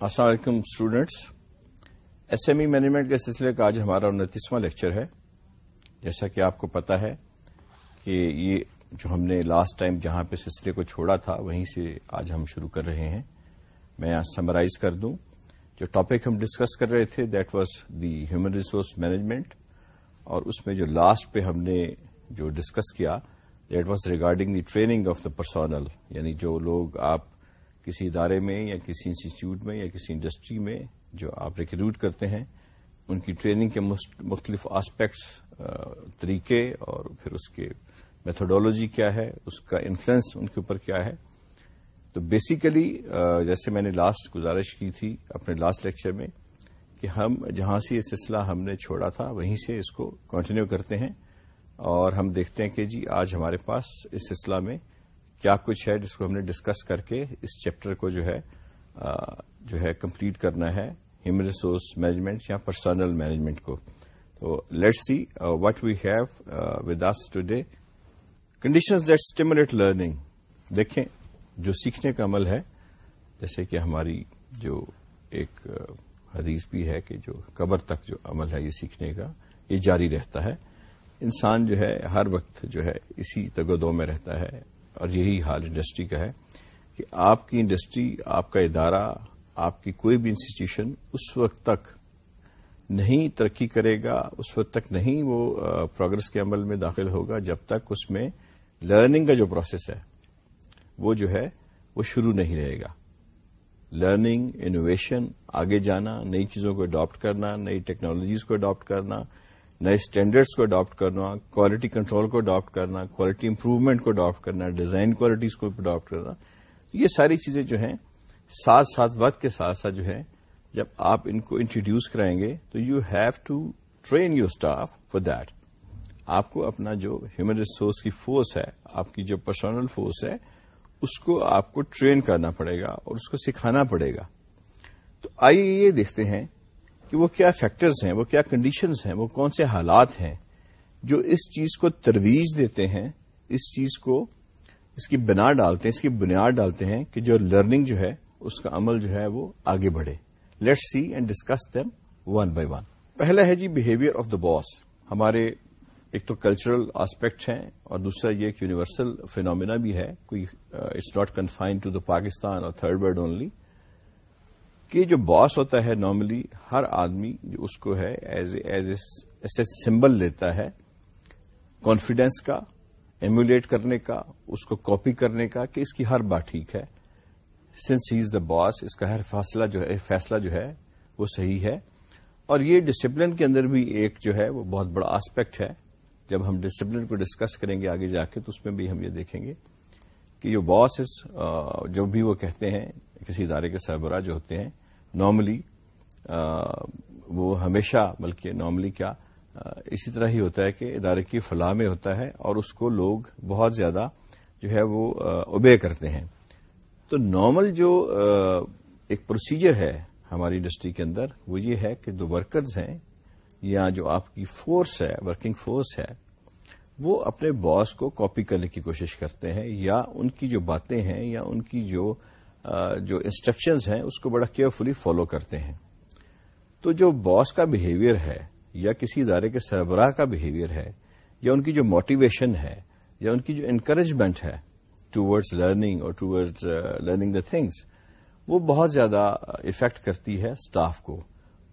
السلام علیکم students S M E management کے سلسلے کا آج ہمارا انتیسواں لیکچر ہے. جیسا کہ آپ کو پتا ہے کہ یہ جو ہم نے لاسٹ ٹائم جہاں پہ سلسلے کو چھوڑا تھا، وہیں سے آج ہم شروع کر رہے ہیں. میں یہاں سمرائز کر دوں. جو ٹاپک ہم ڈسکس کر رہے تھے that was the human resource management اور اس میں جو لاسٹ پہ ہم نے جو ڈسکس کیا that was regarding the training of the personnel یعنی جو لوگ آپ کسی ادارے میں یا کسی انسٹیٹیوٹ میں یا کسی انڈسٹری میں جو آپ ریکروٹ کرتے ہیں، ان کی ٹریننگ کے مختلف آسپیکٹس طریقے اور پھر اس کے میتھڈالوجی کیا ہے، اس کا انفلوئنس ان کے اوپر کیا ہے۔ تو بیسیکلی جیسے میں نے لاسٹ گزارش کی تھی اپنے لاسٹ لیکچر میں کہ ہم جہاں سے یہ سلسلہ ہم نے چھوڑا تھا، وہیں سے اس کو کنٹینیو کرتے ہیں اور ہم دیکھتے ہیں کہ جی آج ہمارے پاس اس سلسلہ میں کیا کچھ ہے جس کو ہم نے ڈسکس کر کے اس چیپٹر کو جو ہے جو ہے کمپلیٹ کرنا ہے ہیومن ریسورس مینجمنٹ یا پرسنل مینجمنٹ کو۔ تو let see what we have with us today conditions that stimulate learning دیکھیں، جو سیکھنے کا عمل ہے، جیسے کہ ہماری جو ایک حدیث بھی ہے کہ جو قبر تک جو عمل ہے، یہ سیکھنے کا، یہ جاری رہتا ہے۔ انسان جو ہے، ہر وقت جو ہے، اسی تگودوں میں رہتا ہے۔ اور یہی حال انڈسٹری کا ہے کہ آپ کی انڈسٹری، آپ کا ادارہ، آپ کی کوئی بھی انسٹیٹیوشن اس وقت تک نہیں ترقی کرے گا، اس وقت تک نہیں وہ پروگرس کے عمل میں داخل ہوگا جب تک اس میں لرننگ کا جو پروسیس ہے، وہ جو ہے، وہ شروع نہیں رہے گا۔ لرننگ، انوویشن، آگے جانا، نئی چیزوں کو اڈاپٹ کرنا، نئی ٹیکنالوجیز کو اڈاپٹ کرنا نئے اسٹینڈرڈس کو اڈاپٹ کرنا کوالٹی کنٹرول کو اڈاپٹ کرنا کوالٹی امپروومنٹ کو اڈاپٹ کرنا ڈیزائن کوالٹیز کو اڈاپٹ کرنا، یہ ساری چیزیں جو ہیں، ساتھ ساتھ وقت کے ساتھ ساتھ جو ہے، جب آپ ان کو انٹروڈیوس کرائیں گے، تو you have to train your staff for that آپ کو اپنا جو ہیومن ریسورس کی فورس ہے، آپ کی جو پرسنل فورس ہے، اس کو آپ کو ٹرین کرنا پڑے گا اور اس کو سکھانا پڑے گا۔ تو آئیے یہ دیکھتے ہیں کہ وہ کیا فیکٹرز ہیں، وہ کیا کنڈیشنز ہیں، وہ کون سے حالات ہیں جو اس چیز کو ترویج دیتے ہیں، اس چیز کو اس کی بنا ڈالتے ہیں، اس کی بنیاد ڈالتے ہیں کہ جو لرننگ جو ہے، اس کا عمل جو ہے وہ آگے بڑھے۔ Let see and discuss them one by one پہلا ہے جی بہیویئر آف دا باس ہمارے ایک تو کلچرل آسپیکٹ ہیں اور دوسرا یہ ایک یونیورسل فینومینا بھی ہے۔ کوئی it's not confined to the Pakistan اور تھرڈ ورلڈ اونلی کہ جو باس ہوتا ہے نارملی ہر آدمی جو اس کو ہے ایز ایز اے سمبل لیتا ہے کانفیڈینس کا ایمولیٹ کرنے کا، اس کو کاپی کرنے کا کہ اس کی ہر بات ٹھیک ہے. سنس ہی از دا باس اس کا ہر فاصلہ جو ہے، فیصلہ جو ہے وہ صحیح ہے. اور یہ ڈسپلن کے اندر بھی ایک جو ہے وہ بہت بڑا آسپیکٹ ہے. جب ہم ڈسپلن کو ڈسکس کریں گے آگے جا کے تو اس میں بھی ہم یہ دیکھیں گے. کہ جو باس uh, جو بھی وہ کہتے ہیں، کسی ادارے کے سربراہ جو ہوتے ہیں نارملی uh, وہ ہمیشہ بلکہ نارملی کیا uh, اسی طرح ہی ہوتا ہے کہ ادارے کی فلاح میں ہوتا ہے اور اس کو لوگ بہت زیادہ جو ہے وہ اوبے کرتے ہیں. تو نارمل جو ایک پروسیجر ہے ہماری انڈسٹری کے اندر وہ یہ ہے کہ جو ورکرز ہیں یا جو آپ کی فورس ہے ورکنگ فورس ہے وہ اپنے باس کو کاپی کرنے کی کوشش کرتے ہیں یا ان کی جو باتیں ہیں یا ان کی جو جو انسٹرکشنز ہیں، اس کو بڑا کیئرفلی فالو کرتے ہیں۔ تو جو باس کا بہیویئر ہے یا کسی ادارے کے سربراہ کا بہیویئر ہے یا ان کی جو موٹیویشن ہے یا ان کی جو انکریجمنٹ ہے ٹو ورڈز لرننگ اور towards learning the things وہ بہت زیادہ افیکٹ کرتی ہے اسٹاف کو۔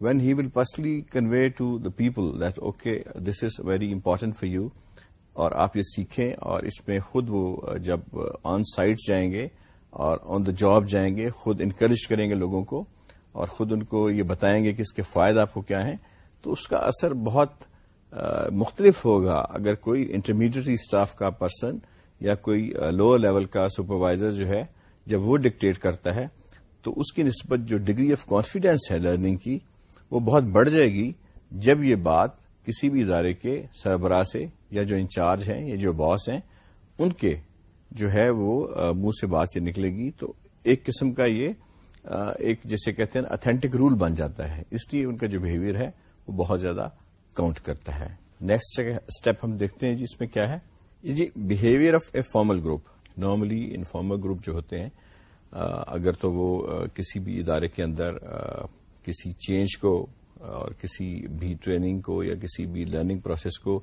When he will personally convey to the people that okay this is very important for you اور آپ یہ سیکھیں اور اس میں خود وہ جب آن سائٹ جائیں گے اور آن دا جاب جائیں گے، خود انکریج کریں گے لوگوں کو اور خود ان کو یہ بتائیں گے کہ اس کے فائدہ آپ کو کیا ہیں، تو اس کا اثر بہت مختلف ہوگا۔ اگر کوئی انٹرمیڈیٹری اسٹاف کا پرسن یا کوئی لوور لیول کا سپروائزر جو ہے، جب وہ ڈکٹیٹ کرتا ہے، تو اس کی نسبت جو ڈگری آف کانفیڈینس ہے لرننگ کی، وہ بہت بڑھ جائے گی۔ جب یہ بات کسی بھی ادارے کے سربراہ سے یا جو انچارج ہیں یا جو باس ہیں، ان کے جو ہے وہ منہ سے بات یہ نکلے گی۔ تو ایک قسم کا یہ ایک جیسے کہتے ہیں اتھینٹک رول بن جاتا ہے۔ اس لیے ان کا جو بہیویئر ہے وہ بہت زیادہ کاؤنٹ کرتا ہے۔ نیکسٹ اسٹیپ ہم دیکھتے ہیں جی اس میں کیا ہے۔ جی behaviour of a formal group normally informal group جو ہوتے ہیں اگر تو وہ کسی بھی ادارے کے اندر کسی چینج کو اور کسی بھی ٹریننگ کو یا کسی بھی لرننگ پروسیس کو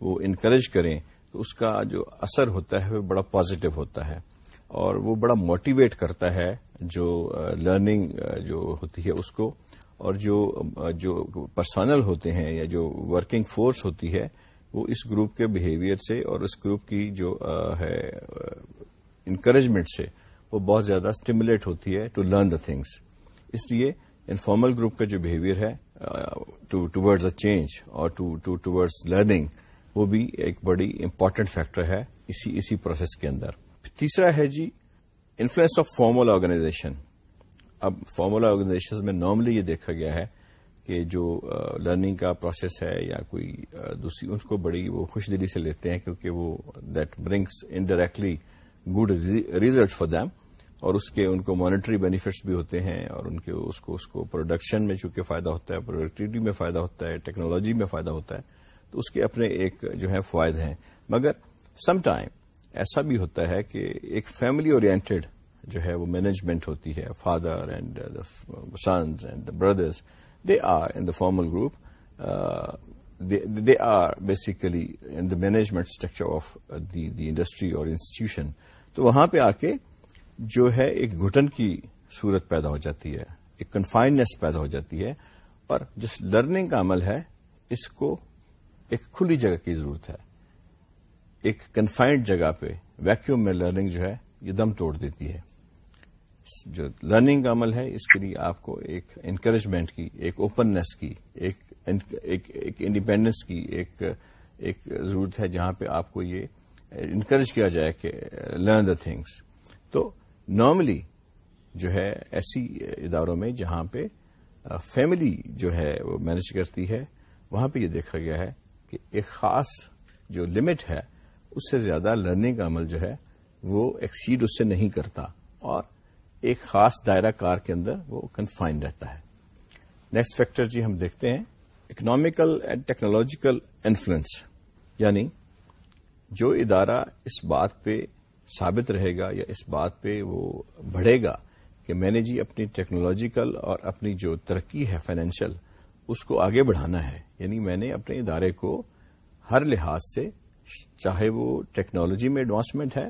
وہ انکریج کریں تو اس کا جو اثر ہوتا ہے وہ بڑا پازیٹو ہوتا ہے اور وہ بڑا موٹیویٹ کرتا ہے جو لرننگ جو ہوتی ہے اس کو اور جو جو پرسنل ہوتے ہیں یا جو ورکنگ فورس ہوتی ہے وہ اس گروپ کے بہیویئر سے اور اس گروپ کی جو ہے انکریجمنٹ سے وہ بہت زیادہ اسٹیمولیٹ ہوتی ہے ٹو لرن دا تھنگس اس لیے انفارمل گروپ کا جو بہیویئر ہے ٹوڈز اے چینج اور ٹوڈز لرننگ وہ بھی ایک بڑی امپارٹنٹ فیکٹر ہے اسی اسی پروسیس کے اندر۔ تیسرا ہے جی انفلوئنس آف فارمل آرگنائزیشن اب فارمل آرگنائزیشن میں نارملی یہ دیکھا گیا ہے کہ جو uh, لرننگ کا پروسیس ہے یا کوئی uh, دوسری اس کو بڑی وہ خوش دلی سے لیتے ہیں کیونکہ وہ that brings indirectly good result for them اور اس کے ان کو مانیٹری بینیفٹس بھی ہوتے ہیں اور ان کے اس کو اس کو پروڈکشن میں چونکہ فائدہ ہوتا ہے پروڈکٹیوٹی میں فائدہ ہوتا ہے ٹیکنالوجی میں فائدہ ہوتا ہے، تو اس کے اپنے ایک جو ہے فوائد ہیں۔ مگر سم ٹائم ایسا بھی ہوتا ہے کہ ایک فیملی اورینٹڈ جو ہے وہ مینجمنٹ ہوتی ہے father and sons and the brothers they are in the formal group they are basically in the management structure of the industry اور انسٹیٹیوشن تو وہاں پہ آ کے جو ہے ایک گھٹن کی صورت پیدا ہو جاتی ہے، ایک کنفائننیس پیدا ہو جاتی ہے، اور جس لرننگ کا عمل ہے، اس کو ایک کھلی جگہ کی ضرورت ہے۔ ایک کنفائنڈ جگہ پہ ویکیوم میں لرننگ جو ہے، یہ دم توڑ دیتی ہے۔ جو لرننگ کا عمل ہے، اس کے لیے آپ کو ایک انکریجمنٹ کی، ایک اوپننیس کی، ایک انڈیپینڈنس کی، ایک ایک ضرورت ہے جہاں پہ آپ کو یہ انکریج کیا جائے کہ لرن دا تھنگس تو نارملی جو ہے، ایسی اداروں میں جہاں پہ فیملی جو ہے، وہ مینج کرتی ہے، وہاں پہ یہ دیکھا گیا ہے کہ ایک خاص جو لمٹ ہے، اس سے زیادہ لرننگ کا عمل جو ہے، وہ ایکسیڈ اس سے نہیں کرتا اور ایک خاص دائرہ کار کے اندر وہ کنفائن رہتا ہے۔ نیکسٹ فیکٹر جی ہم دیکھتے ہیں اکنامیکل اینڈ ٹیکنالوجیکل انفلوئنس یعنی جو ادارہ اس بات پہ ثابت رہے گا یا اس بات پہ وہ بڑھے گا کہ میں نے جی اپنی ٹیکنالوجیکل اور اپنی جو ترقی ہے فائنینشیل اس کو آگے بڑھانا ہے۔ یعنی میں نے اپنے ادارے کو ہر لحاظ سے، چاہے وہ ٹیکنالوجی میں ایڈوانسمنٹ ہے،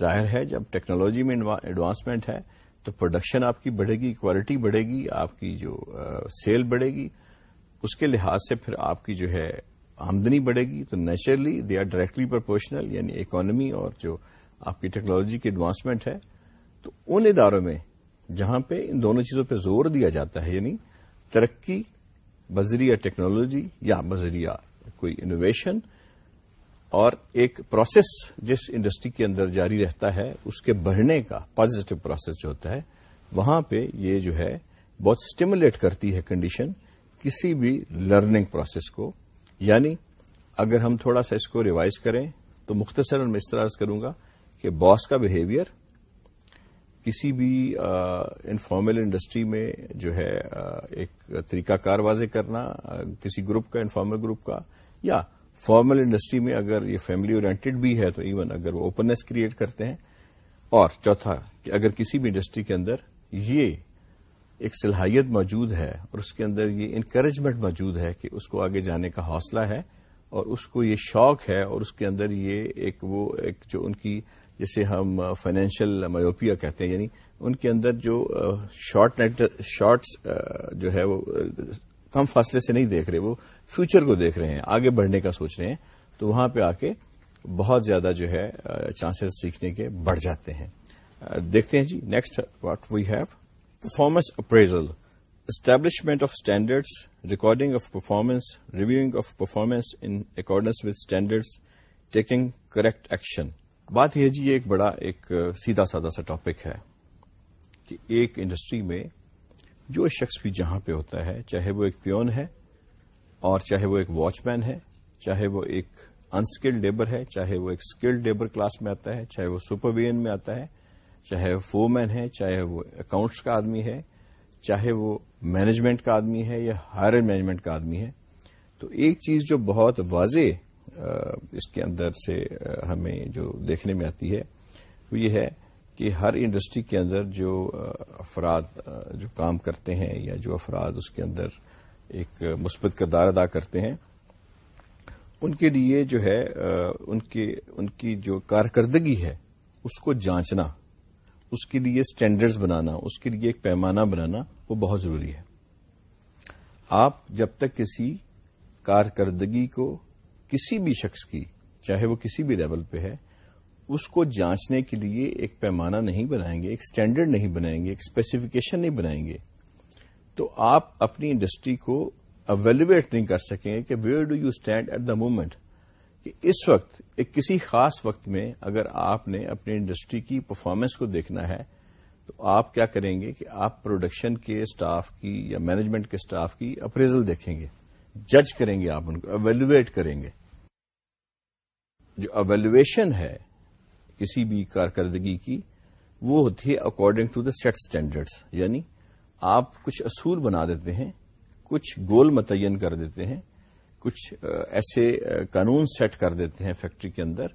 ظاہر ہے جب ٹیکنالوجی میں ایڈوانسمنٹ ہے تو پروڈکشن آپ کی بڑھے گی کوالٹی بڑھے گی، آپ کی جو سیل بڑھے گی، اس کے لحاظ سے پھر آپ کی جو ہے آمدنی بڑھے گی۔ تو naturally they are directly proportional یعنی اکانمی اور جو آپ کی ٹیکنالوجی کی ایڈوانسمنٹ ہے، تو ان اداروں میں جہاں پہ ان دونوں چیزوں پہ زور دیا جاتا ہے یعنی ترقی بذریعہ ٹیکنالوجی یا بذریعہ کوئی انوویشن اور ایک پروسیس جس انڈسٹری کے اندر جاری رہتا ہے، اس کے بڑھنے کا پازیٹو پروسیس جو ہوتا ہے، وہاں پہ یہ جو ہے بہت اسٹیمولیٹ کرتی ہے کنڈیشن کسی بھی لرننگ پروسیس کو۔ یعنی اگر ہم تھوڑا سا اس کو ریوائز کریں، تو مختصر میں اس طرح کروں گا کہ باس کا بہیویئر کسی بھی انفارمل انڈسٹری میں جو ہے ایک طریقہ کار واضح کرنا کسی گروپ کا انفارمل گروپ کا، یا فارمل انڈسٹری میں اگر یہ فیملی اورینٹڈ بھی ہے تو ایون اگر وہ اوپننیس کریٹ کرتے ہیں۔ اور چوتھا، کہ اگر کسی بھی انڈسٹری کے اندر یہ ایک صلاحیت موجود ہے اور اس کے اندر یہ انکریجمنٹ موجود ہے کہ اس کو آگے جانے کا حوصلہ ہے اور اس کو یہ شوق ہے اور اس کے اندر یہ ایک وہ ایک جو ان کی جسے ہم فائنینشیل مایوپیا کہتے ہیں یعنی ان کے اندر جو شارٹ نیٹ شارٹس جو ہے وہ کم فاصلے سے نہیں دیکھ رہے، وہ فیوچر کو دیکھ رہے ہیں، آگے بڑھنے کا سوچ رہے ہیں، تو وہاں پہ آ کے بہت زیادہ جو ہے چانسز سیکھنے کے بڑھ جاتے ہیں۔ دیکھتے ہیں جی next what we have performance appraisal establishment of standards recording of performance reviewing of performance in accordance with standards taking correct action بات یہ جی یہ ایک بڑا، ایک سیدھا سادہ سا ٹاپک ہے کہ ایک انڈسٹری میں جو شخص بھی جہاں پہ ہوتا ہے، چاہے وہ ایک پیون ہے اور چاہے وہ ایک واچ مین ہے، چاہے وہ ایک انسکلڈ لیبر ہے، چاہے وہ ایک اسکلڈ لیبر کلاس میں آتا ہے، چاہے وہ سپرویژن میں آتا ہے، چاہے وہ فور مین ہے، چاہے وہ اکاؤنٹس کا آدمی ہے، چاہے وہ مینجمنٹ کا آدمی ہے یا ہائر مینجمنٹ کا آدمی ہے، تو ایک چیز جو بہت واضح اس کے اندر سے ہمیں جو دیکھنے میں آتی ہے، وہ یہ ہے کہ ہر انڈسٹری کے اندر جو افراد جو کام کرتے ہیں یا جو افراد اس کے اندر ایک مثبت کردار ادا کرتے ہیں، ان کے لیے جو ہے ان کی ان کی جو کارکردگی ہے، اس کو جانچنا، اس کے لیے اسٹینڈرڈز بنانا، اس کے لیے ایک پیمانہ بنانا، وہ بہت ضروری ہے۔ آپ جب تک کسی کارکردگی کو کسی بھی شخص کی، چاہے وہ کسی بھی لیول پہ ہے، اس کو جانچنے کے لیے ایک پیمانہ نہیں بنائیں گے، ایک اسٹینڈرڈ نہیں بنائیں گے، ایک اسپیسیفکیشن نہیں بنائیں گے۔ تو آپ اپنی انڈسٹری کو اویلویٹ نہیں کر سکیں کہ where do you stand at the moment کہ اس وقت، ایک کسی خاص وقت میں اگر آپ نے اپنی انڈسٹری کی پرفارمنس کو دیکھنا ہے، تو آپ کیا کریں گے کہ آپ پروڈکشن کے اسٹاف کی یا مینجمنٹ کے اسٹاف کی اپریزل دیکھیں گے۔ جج کریں گے آپ ان کو اویلویٹ کریں گے۔ جو اویلویشن ہے کسی بھی کارکردگی کی، وہ ہوتی ہے according to the set standards یعنی آپ کچھ اصول بنا دیتے ہیں، کچھ گول متعین کر دیتے ہیں، کچھ ایسے قانون سیٹ کر دیتے ہیں فیکٹری کے اندر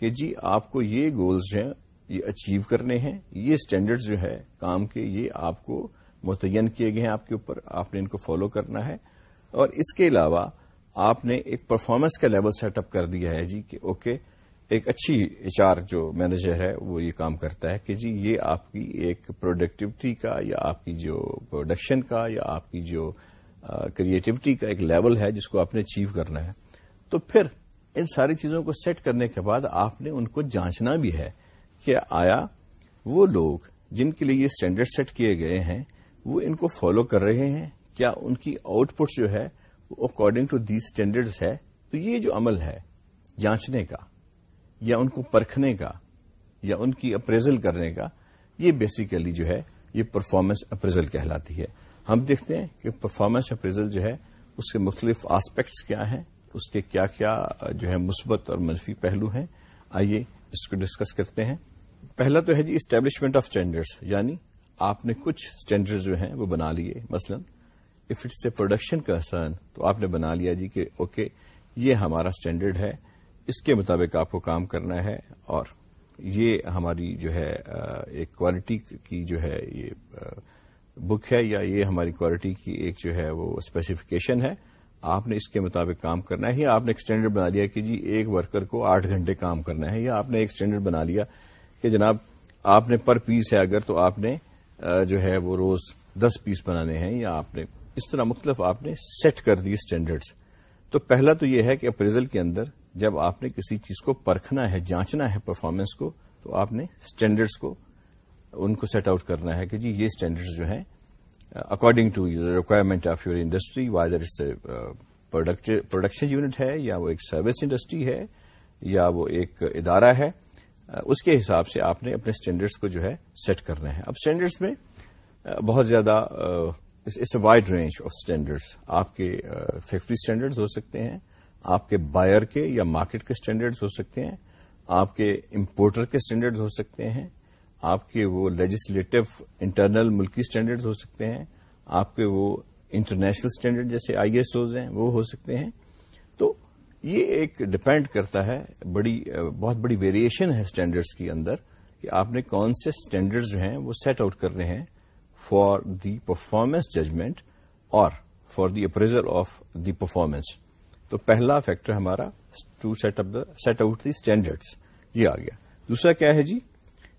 کہ جی آپ کو یہ گولز ہیں، یہ اچیو کرنے ہیں، یہ اسٹینڈرڈز جو ہے کام کے، یہ آپ کو متعین کیے گئے ہیں آپ کے اوپر، آپ نے ان کو فالو کرنا ہے۔ اور اس کے علاوہ آپ نے ایک پرفارمنس کا لیول سیٹ اپ کر دیا ہے جی کہ اوکے ایک اچھی ایچ آر جو مینیجر ہے وہ یہ کام کرتا ہے کہ جی یہ آپ کی ایک پروڈکٹیوٹی کا یا آپ کی جو پروڈکشن کا یا آپ کی جو کریٹیوٹی کا ایک لیول ہے جس کو آپ نے اچیو کرنا ہے۔ تو پھر ان ساری چیزوں کو سیٹ کرنے کے بعد آپ نے ان کو جانچنا بھی ہے کہ آیا وہ لوگ جن کے لیے یہ اسٹینڈرڈ سیٹ کیے گئے ہیں وہ ان کو فالو کر رہے ہیں۔ کیا ان کی آؤٹ پٹ جو ہے وہ اکارڈنگ ٹو دیز اسٹینڈرڈز ہے؟ تو یہ جو عمل ہے، جانچنے کا، یا ان کو پرکھنے کا، یا ان کی اپریزل کرنے کا، یہ بیسیکلی جو ہے، یہ پرفارمنس اپریزل کہلاتی ہے۔ ہم دیکھتے ہیں کہ پرفارمنس اپریزل جو ہے، اس کے مختلف آسپیکٹس کیا ہیں، اس کے کیا کیا جو ہے مثبت اور منفی پہلو ہیں۔ آئیے اس کو ڈسکس کرتے ہیں۔ پہلا تو ہے جی اسٹیبلشمنٹ آف اسٹینڈرڈس یعنی آپ نے کچھ اسٹینڈرڈ جو ہیں وہ بنا لیے، مثلا اف اٹس اے پروڈکشن کا تو آپ نے بنا لیا جی کہ اوکے یہ ہمارا اسٹینڈرڈ ہے، اس کے مطابق آپ کو کام کرنا ہے اور یہ ہماری جو ہے ایک کوالٹی کی جو ہے، یہ بک ہے یا یہ ہماری کوالٹی کی ایک جو ہے وہ اسپیسیفکیشن ہے۔ آپ نے اس کے مطابق کام کرنا ہے یا آپ نے ایک اسٹینڈرڈ بنا لیا کہ جی ایک ورکر کو آٹھ گھنٹے کام کرنا ہے یا آپ نے ایک اسٹینڈرڈ بنا لیا کہ جناب آپ نے پر پیس ہے اگر تو آپ نے جو ہے وہ روز دس پیس بنانے ہیں یا آپ نے اس طرح مختلف آپ نے سیٹ کر دی اسٹینڈرڈس تو پہلا تو یہ ہے کہ اپریزل کے اندر جب آپ نے کسی چیز کو پرکھنا ہے، جانچنا ہے پرفارمنس کو، تو آپ نے اسٹینڈرڈس کو، ان کو سیٹ آؤٹ کرنا ہے کہ جی یہ اسٹینڈرڈ جو ہیں according to requirement of your industry whether it's production unit ہے، یا وہ ایک سروس انڈسٹری ہے، یا وہ ایک ادارہ ہے uh, اس کے حساب سے آپ نے اپنے اسٹینڈرڈس کو جو ہے سیٹ کرنا ہے۔ اب اسٹینڈرڈس میں uh, بہت زیادہ uh, it's a wide range of standards آپ کے فیکٹری اسٹینڈرڈز ہو سکتے ہیں، آپ کے بائر کے یا مارکیٹ کے اسٹینڈرڈز ہو سکتے ہیں، آپ کے امپورٹر کے اسٹینڈرڈز ہو سکتے ہیں، آپ کے وہ لیجسلیٹو انٹرنل ملکی اسٹینڈرڈز ہو سکتے ہیں، آپ کے وہ انٹرنیشنل اسٹینڈرڈ جیسے آئی ایس اوز ہیں، وہ ہو سکتے ہیں. تو یہ ایک ڈپینڈ کرتا ہے بڑی بہت بڑی ویریشن ہے اسٹینڈرڈس کے اندر کہ آپ نے کون سے اسٹینڈرڈز جو ہیں وہ سیٹ آؤٹ کرنے ہیں. فار دی پرفارمنس ججمنٹ اور for the appraisal of the performance تو پہلا فیکٹر ہمارا to set up set out the standards یہ آ گیا. دوسرا کیا ہے جی؟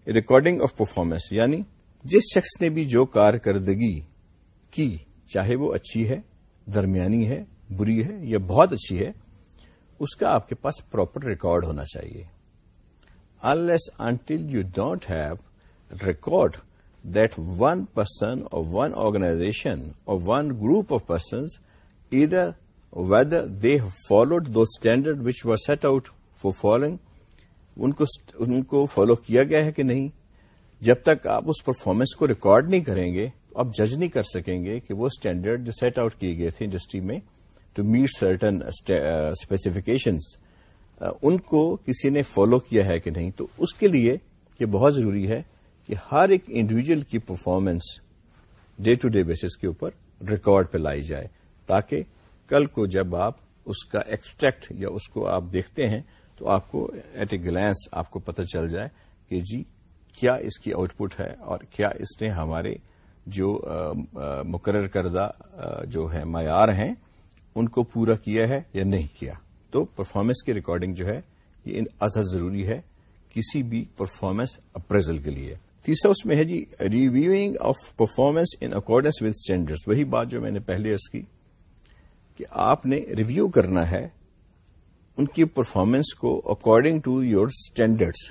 ریکارڈنگ آف پرفارمنس یعنی جس شخص نے بھی جو کارکردگی کی، چاہے وہ اچھی ہے، درمیانی ہے، بری ہے یا بہت اچھی ہے، اس کا آپ کے پاس پراپر ریکارڈ ہونا چاہیے. Unless until you don't have record that one person or one organisation or one group of persons either whether they followed to standard which was set out for following ان کو ان کو follow کیا گیا ہے کہ نہیں جب تک آپ اس پرفارمنس کو ریکارڈ نہیں کریں گے، آپ جج نہیں کر سکیں گے کہ وہ اسٹینڈرڈ جو سیٹ آؤٹ کیے گئے تھے انڈسٹری میں ٹو میٹ سرٹن اسپیسیفکیشنس ان کو کسی نے فالو کیا ہے کہ نہیں؟ تو اس کے لیے یہ بہت ضروری ہے کہ ہر ایک انڈیویجل کی performance day to day basis کے اوپر ریکارڈ پہ لائی جائے تاکہ کل کو جب آپ اس کا ایکسٹریکٹ یا اس کو آپ دیکھتے ہیں تو آپ کو ایٹ اے گلینس آپ کو پتہ چل جائے کہ جی کیا اس کی آؤٹ پٹ ہے اور کیا اس نے ہمارے جو مقرر کردہ جو ہے معیار ہیں، ان کو پورا کیا ہے یا نہیں کیا۔ تو پرفارمنس کی ریکارڈنگ جو ہے یہ ازر ضروری ہے کسی بھی پرفارمنس اپریزل کے لیے۔ تیسرا اس میں ہے جی reviewing of performance in accordance with standard وہی بات جو میں نے پہلے ارض کی کہ آپ نے ریویو کرنا ہے ان کی پرفارمنس کو اکارڈنگ ٹو یور اسٹینڈرڈس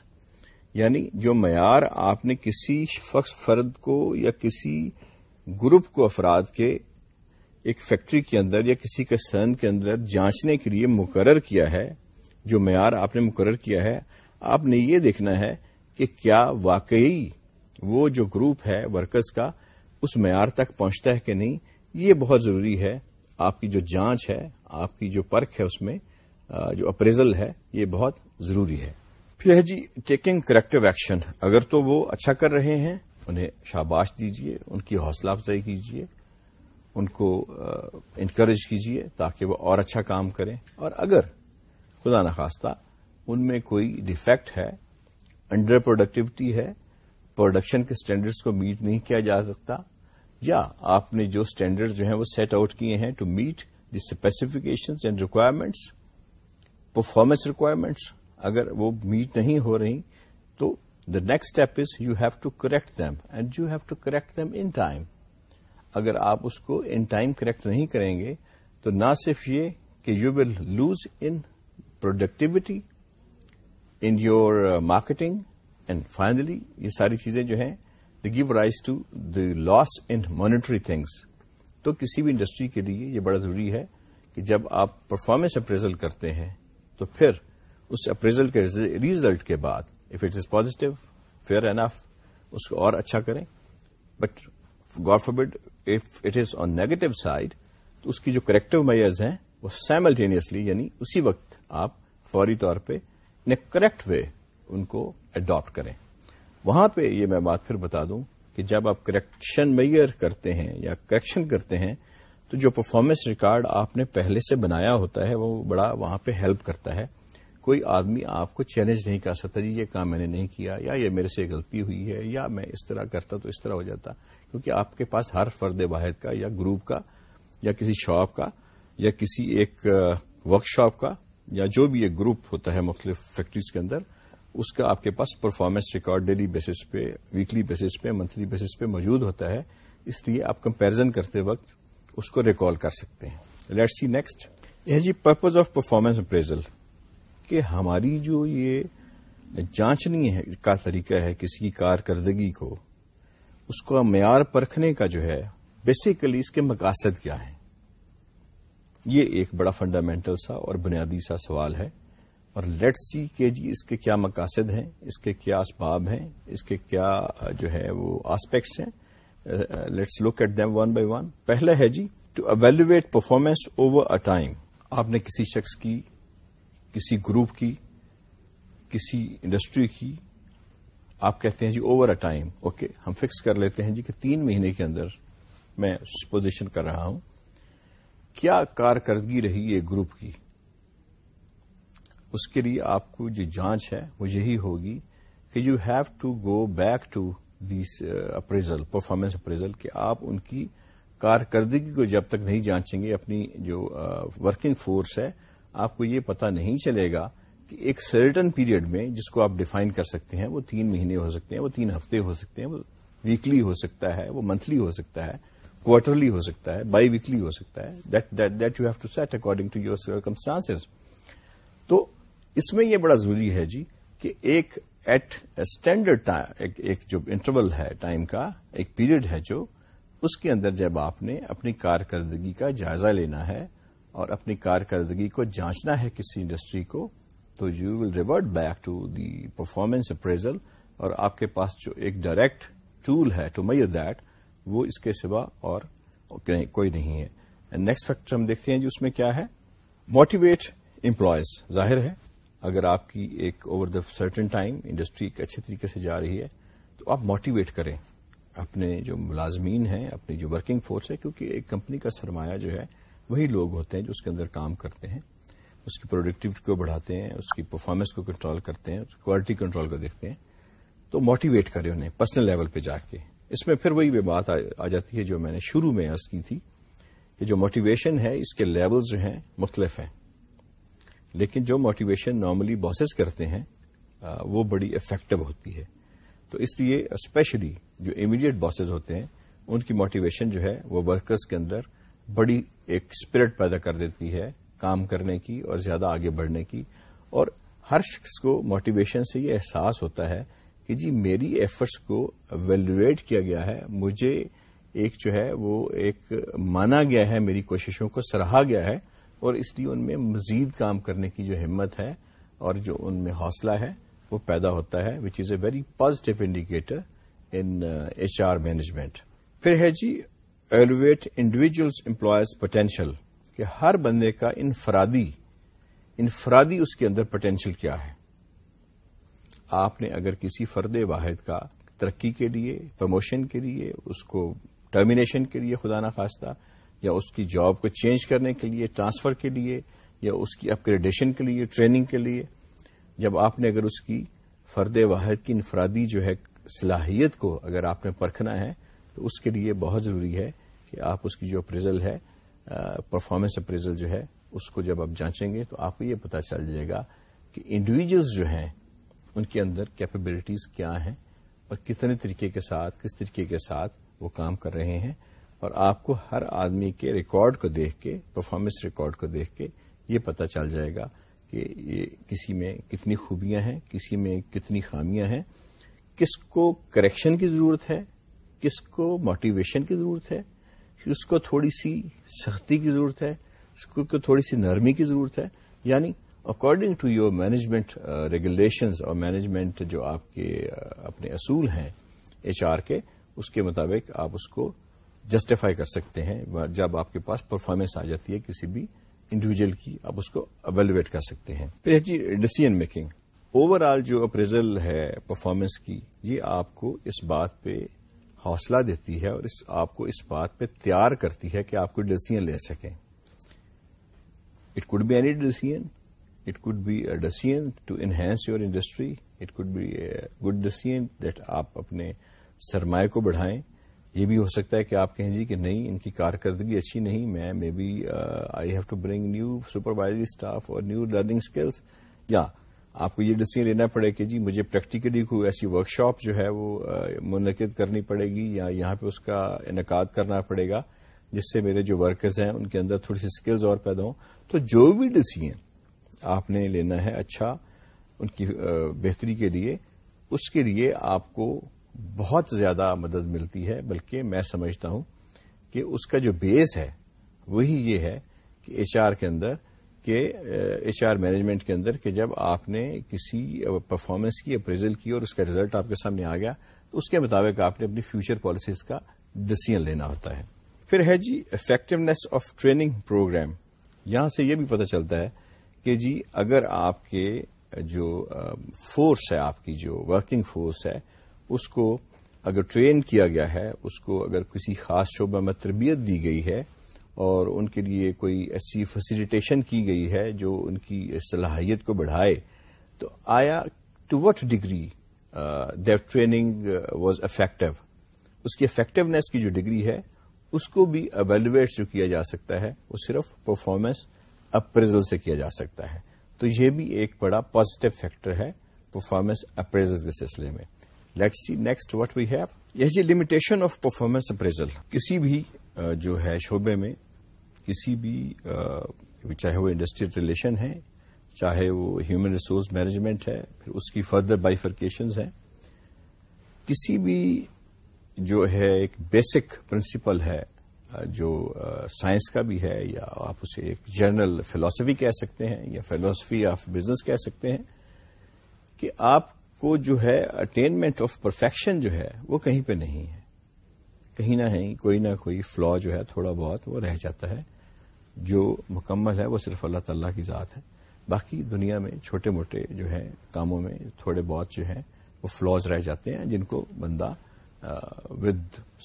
یعنی جو معیار آپ نے کسی شخص فرد کو یا کسی گروپ کو افراد کے ایک فیکٹری کے اندر یا کسی کے سن کے اندر جانچنے کے لیے مقرر کیا ہے، جو معیار آپ نے مقرر کیا ہے، آپ نے یہ دیکھنا ہے کہ کیا واقعی وہ جو گروپ ہے ورکرز کا، اس معیار تک پہنچتا ہے کہ نہیں، یہ بہت ضروری ہے۔ آپ کی جو جانچ ہے، آپ کی جو پرکھ ہے اس میں جو اپریزل ہے، یہ بہت ضروری ہے۔ پھر ہے جی ٹیکنگ کریکٹو ایکشن۔ اگر تو وہ اچھا کر رہے ہیں، انہیں شاباش دیجیے ان کی حوصلہ افزائی کیجیے ان کو انکریج کیجیے تاکہ وہ اور اچھا کام کریں۔ اور اگر، خدا نخواستہ، ان میں کوئی ڈیفیکٹ ہے انڈر پروڈکٹیوٹی ہے پروڈکشن کے اسٹینڈرڈس کو میٹ نہیں کیا جا سکتا، یا آپ نے جو اسٹینڈرڈ جو ہیں وہ سیٹ آؤٹ کیے ہیں to meet the specification and requirements performance requirements اگر وہ میٹ نہیں ہو رہی تو the next step is you have to correct them and you have to correct them in time اگر آپ اس کو ان ٹائم کریکٹ نہیں کریں گے تو نہ صرف یہ کہ you will lose in productivity in your marketing and finally یہ ساری چیزیں جو ہیں the give rise to the loss in monetary things تو کسی بھی انڈسٹری کے لیے یہ بڑا ضروری ہے کہ جب آپ پرفارمنس اپریزل کرتے ہیں، تو پھر اس اپریزل کے ریزلٹ کے بعد if it is positive fair enough اس کو اور اچھا کریں. But God forbid if it is on negative side تو اس کی جو کریکٹو میئرز ہیں، وہ سائملٹینیسلی یعنی اسی وقت آپ فوری طور پہ ان اے کریکٹ وے ان کو اڈاپٹ کریں۔ وہاں پہ یہ میں بات پھر بتا دوں کہ جب آپ کریکشن میئر کرتے ہیں یا کریکشن کرتے ہیں، تو جو پرفارمنس ریکارڈ آپ نے پہلے سے بنایا ہوتا ہے، وہ بڑا وہاں پہ ہیلپ کرتا ہے۔ کوئی آدمی آپ کو چیلنج نہیں کر سکتا جی یہ کام میں نے نہیں کیا، یا یہ میرے سے غلطی ہوئی ہے، یا میں اس طرح کرتا تو اس طرح ہو جاتا۔ کیونکہ آپ کے پاس ہر فرد واحد کا یا گروپ کا یا کسی شاپ کا یا کسی ایک ورک شاپ کا یا جو بھی ایک گروپ ہوتا ہے مختلف فیکٹریز کے اندر اس کا آپ کے پاس پرفارمنس ریکارڈ ڈیلی بیسس پہ ویکلی بیسس پہ منتھلی بیسس پہ موجود ہوتا ہے۔ اس لیے آپ کمپیرزن کرتے وقت اس کو ریکال کر سکتے ہیں۔ لیٹ سی نیکسٹ یہ جی پرپز آف پرفارمنس اپریزل کہ ہماری جو یہ جانچنی ہے، کا طریقہ ہے کسی کی کارکردگی کو، اس کو معیار پرکھنے کا جو ہے بیسیکلی اس کے مقاصد کیا ہے یہ ایک بڑا فنڈامنٹل سا اور بنیادی سا سوال ہے۔ اور لیٹ سی کہ جی اس کے کیا مقاصد ہیں، اس کے کیا اسباب ہیں، اس کے کیا جو ہے وہ آسپیکٹس ہیں۔ Let's look at them one by one پہلا ہے جی to evaluate performance over a time آپ نے کسی شخص کی، کسی گروپ کی، کسی انڈسٹری کی، آپ کہتے ہیں جی اوور ا ٹائم اوکے ہم فکس کر لیتے ہیں جی کہ تین مہینے کے اندر میں پوزیشن کر رہا ہوں۔ کیا کارکردگی رہی ہے گروپ کی؟ اس کے لیے آپ کو جو جانچ ہے وہ یہی ہوگی کہ you have to go back to this appraisal performance appraisal کہ آپ ان کی کارکردگی کو جب تک نہیں جانچیں گے اپنی جو ورکنگ uh, فورس ہے آپ کو یہ پتا نہیں چلے گا کہ ایک سرٹن پیریڈ میں جس کو آپ ڈیفائن کر سکتے ہیں وہ تین مہینے ہو سکتے ہیں وہ تین ہفتے ہو سکتے ہیں وہ ویکلی ہو سکتا ہے وہ منتھلی ہو سکتا ہے کوارٹرلی ہو سکتا ہے بائی ویکلی ہو سکتا ہے that you have to set according to your circumstance تو اس میں یہ بڑا ضروری ہے جی کہ ایک ایٹ اسٹینڈرڈ ایک جو انٹرول ہے ٹائم کا، ایک پیریڈ ہے جو، اس کے اندر جب آپ نے اپنی کارکردگی کا جائزہ لینا ہے اور اپنی کارکردگی کو جانچنا ہے کسی انڈسٹری کو، تو you will revert back to the performance appraisal اور آپ کے پاس جو ایک ڈائریکٹ ٹول ہے ٹو میئر دیٹ وہ اس کے سوا اور کوئی نہیں ہے۔ نیکسٹ فیکٹر ہم دیکھتے ہیں جی اس میں کیا ہے؟ موٹیویٹ امپلائز ظاہر ہے۔ اگر آپ کی ایک over the certain time industry ایک اچھے طریقے سے جا رہی ہے، تو آپ موٹیویٹ کریں اپنے جو ملازمین ہیں، اپنی جو ورکنگ فورس ہے، کیونکہ ایک کمپنی کا سرمایہ جو ہے، وہی لوگ ہوتے ہیں جو اس کے اندر کام کرتے ہیں۔ اس کی پروڈکٹیوٹی کو بڑھاتے ہیں، اس کی پرفارمنس کو کنٹرول کرتے ہیں کوالٹی کنٹرول کو دیکھتے ہیں۔ تو موٹیویٹ کرے انہیں پرسنل لیول پہ جا کے۔ اس میں پھر وہی بات آ جاتی ہے جو میں نے شروع میں عرض کی تھی کہ جو موٹیویشن ہے، اس کے لیولز جو ہیں، مختلف ہیں۔ لیکن جو موٹیویشن نارملی باسز کرتے ہیں وہ بڑی افیکٹو ہوتی ہے۔ تو اس لیے اسپیشلی جو امیڈیٹ باسز ہوتے ہیں، ان کی موٹیویشن جو ہے، وہ ورکرز کے اندر بڑی ایک اسپرٹ پیدا کر دیتی ہے کام کرنے کی اور زیادہ آگے بڑھنے کی۔ اور ہر شخص کو موٹیویشن سے یہ احساس ہوتا ہے کہ جی میری ایفرٹس کو ویلویٹ کیا گیا ہے، مجھے ایک جو ہے، وہ ایک مانا گیا ہے، میری کوششوں کو سراہا گیا ہے۔ اور اس لیے ان میں مزید کام کرنے کی جو ہمت ہے اور جو ان میں حوصلہ ہے، وہ پیدا ہوتا ہے which is a very positive indicator in H R management پھر ہے جی ایلویٹ انڈیویجلس امپلائز پوٹینشیل کہ ہر بندے کا انفرادی انفرادی اس کے اندر پوٹینشیل کیا ہے۔ آپ نے اگر کسی فرد واحد کا ترقی کے لیے پروموشن کے لیے، اس کو ٹرمینیشن کے لیے خدا نخواستہ یا اس کی جاب کو چینج کرنے کے لیے ٹرانسفر کے لیے، یا اس کی اپگریڈیشن کے لیے ٹریننگ کے لیے، جب آپ نے اگر اس کی فرد واحد کی انفرادی جو ہے صلاحیت کو اگر آپ نے پرکھنا ہے، تو اس کے لیے بہت ضروری ہے کہ آپ اس کی جو اپریزل ہے پرفارمنس اپریزل جو ہے، اس کو جب آپ جانچیں گے تو آپ کو یہ پتا چل جائے گا کہ انڈیویجلز جو ہیں، ان کے اندر کیپبلٹیز کیا ہیں اور کتنے طریقے کے ساتھ، کس طریقے کے ساتھ وہ کام کر رہے ہیں۔ اور آپ کو ہر آدمی کے ریکارڈ کو دیکھ کے پرفارمنس ریکارڈ کو دیکھ کے یہ پتا چل جائے گا کہ یہ کسی میں کتنی خوبیاں ہیں، کسی میں کتنی خامیاں ہیں، کس کو کریکشن کی ضرورت ہے، کس کو موٹیویشن کی ضرورت ہے، اس کو تھوڑی سی سختی کی ضرورت ہے، اس کو تھوڑی سی نرمی کی ضرورت ہے یعنی according to your management regulations اور مینجمنٹ جو آپ کے uh, اپنے اصول ہیں ایچ آر کے، اس کے مطابق آپ اس کو جسٹیفائی کر سکتے ہیں، جب آپ کے پاس پرفارمنس آ جاتی ہے کسی بھی انڈیویجل کی، آپ اس کو اویلویٹ کر سکتے ہیں۔ پھر جی ڈسیزن میکنگ اوور آل جو اپریزل ہے پرفارمنس کی، یہ آپ کو اس بات پہ حوصلہ دیتی ہے اور اس، آپ کو اس بات پہ تیار کرتی ہے کہ آپ کو ڈسیزن لے سکیں۔ It could be any decision it could be a decision to enhance your industry it could be a good decision that آپ اپنے سرمایہ کو بڑھائیں۔ یہ بھی ہو سکتا ہے کہ آپ کہیں جی کہ نہیں، ان کی کارکردگی اچھی نہیں، میں maybe I have to bring new supervisory staff اور نیو لرننگ اسکلس یا آپ کو یہ ڈسیزن لینا پڑے کہ جی مجھے پریکٹیکلی کوئی ایسی ورک شاپ جو ہے وہ uh, منعقد کرنی پڑے گی یا یہاں پہ اس کا انعقاد کرنا پڑے گا، جس سے میرے جو ورکرز ہیں ان کے اندر تھوڑی سی اسکلز اور پیدا ہوں۔ تو جو بھی ڈسیزن آپ نے لینا ہے اچھا ان کی uh, بہتری کے لیے، اس کے لیے آپ کو بہت زیادہ مدد ملتی ہے، بلکہ میں سمجھتا ہوں کہ اس کا جو بیس ہے، وہی یہ ہے کہ ایچ آر کے اندر، کہ ایچ آر مینجمنٹ کے اندر کہ جب آپ نے کسی پرفارمنس کی اپریزل کی اور اس کا ریزلٹ آپ کے سامنے آ گیا، تو اس کے مطابق آپ نے اپنی فیوچر پالیسیز کا ڈسیزن لینا ہوتا ہے۔ پھر ہے جی افیکٹونیس آف ٹریننگ پروگرام یہاں سے یہ بھی پتہ چلتا ہے کہ جی اگر آپ کے جو فورس ہے، آپ کی جو ورکنگ فورس ہے اس کو اگر ٹرین کیا گیا ہے، اس کو اگر کسی خاص شعبہ میں تربیت دی گئی ہے اور ان کے لیے کوئی ایسی فیسیلیٹیشن کی گئی ہے جو ان کی صلاحیت کو بڑھائے، تو آیا to what degree that training was effective اس کی افیکٹونیس کی جو ڈگری ہے، اس کو بھی اویلویٹ جو کیا جا سکتا ہے، وہ صرف پرفارمنس اپریزل سے کیا جا سکتا ہے۔ تو یہ بھی ایک بڑا پازیٹو فیکٹر ہے پرفارمنس اپریزل کے سلسلے میں۔ Let see next what we have یہ جی لمیٹیشن آف پرفارمنس اپریزل کسی بھی جو ہے شعبے میں کسی بھی چاہے وہ انڈسٹریل ریلیشن ہے چاہے وہ ہیومن ریسورس مینجمنٹ ہے پھر اس کی فردر بائیفرکیشنز ہیں کسی بھی جو ہے ایک بیسک پرنسپل ہے جو سائنس کا بھی ہے یا آپ اسے ایک جنرل فلاسفی کہہ سکتے ہیں یا فلاسفی آف بزنس کہہ سکتے ہیں کہ آپ کو جو ہے اٹینمنٹ آف پرفیکشن جو ہے وہ کہیں پہ نہیں ہے۔ کہیں نہ کہیں کوئی نہ کوئی فلا جو ہے تھوڑا بہت وہ رہ جاتا ہے۔ جو مکمل ہے وہ صرف اللہ تعالیٰ کی ذات ہے۔ باقی دنیا میں چھوٹے موٹے جو ہے کاموں میں تھوڑے بہت جو ہیں وہ فلاز رہ جاتے ہیں جن کو بندہ with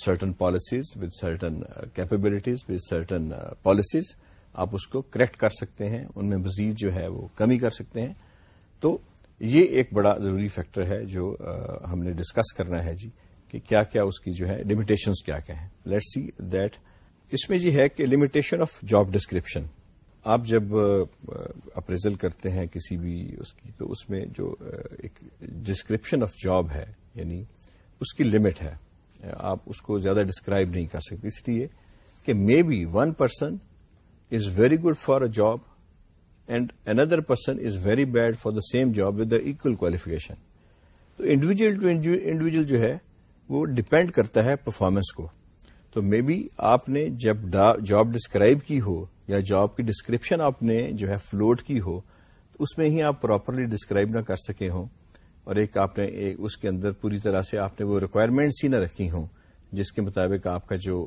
certain policies with certain capabilities with certain policies آپ اس کو کریکٹ کر سکتے ہیں۔ ان میں مزید جو ہے وہ کمی کر سکتے ہیں۔ تو یہ ایک بڑا ضروری فیکٹر ہے جو ہم نے ڈسکس کرنا ہے جی کہ کیا کیا اس کی جو ہے لمیٹیشنز کیا کیا ہیں۔ لیٹ سی دیٹ اس میں جی ہے کہ لمیٹیشن آف جاب ڈسکرپشن آپ جب اپریزل کرتے ہیں کسی بھی اس کی، تو اس میں جو ایک ڈسکرپشن آف جاب ہے یعنی اس کی لمٹ ہے۔ آپ اس کو زیادہ ڈسکرائب نہیں کر سکتے، اس لیے کہ maybe one person is very good for a job and another person is very bad for the same job with the equal qualification تو انڈیویجل ٹو انڈیویجل جو ہے، وہ ڈپینڈ کرتا ہے پرفارمنس کو. تو مے بی آپ نے جب جاب ڈسکرائب کی ہو یا جاب کی ڈسکرپشن آپ نے جو ہے فلوٹ کی ہو، تو اس میں ہی آپ پراپرلی ڈسکرائب نہ کر سکے ہوں اور ایک آپ نے ایک اس کے اندر پوری طرح سے آپ نے وہ ریکوائرمنٹس ہی نہ رکھی ہوں جس کے مطابق آپ کا جو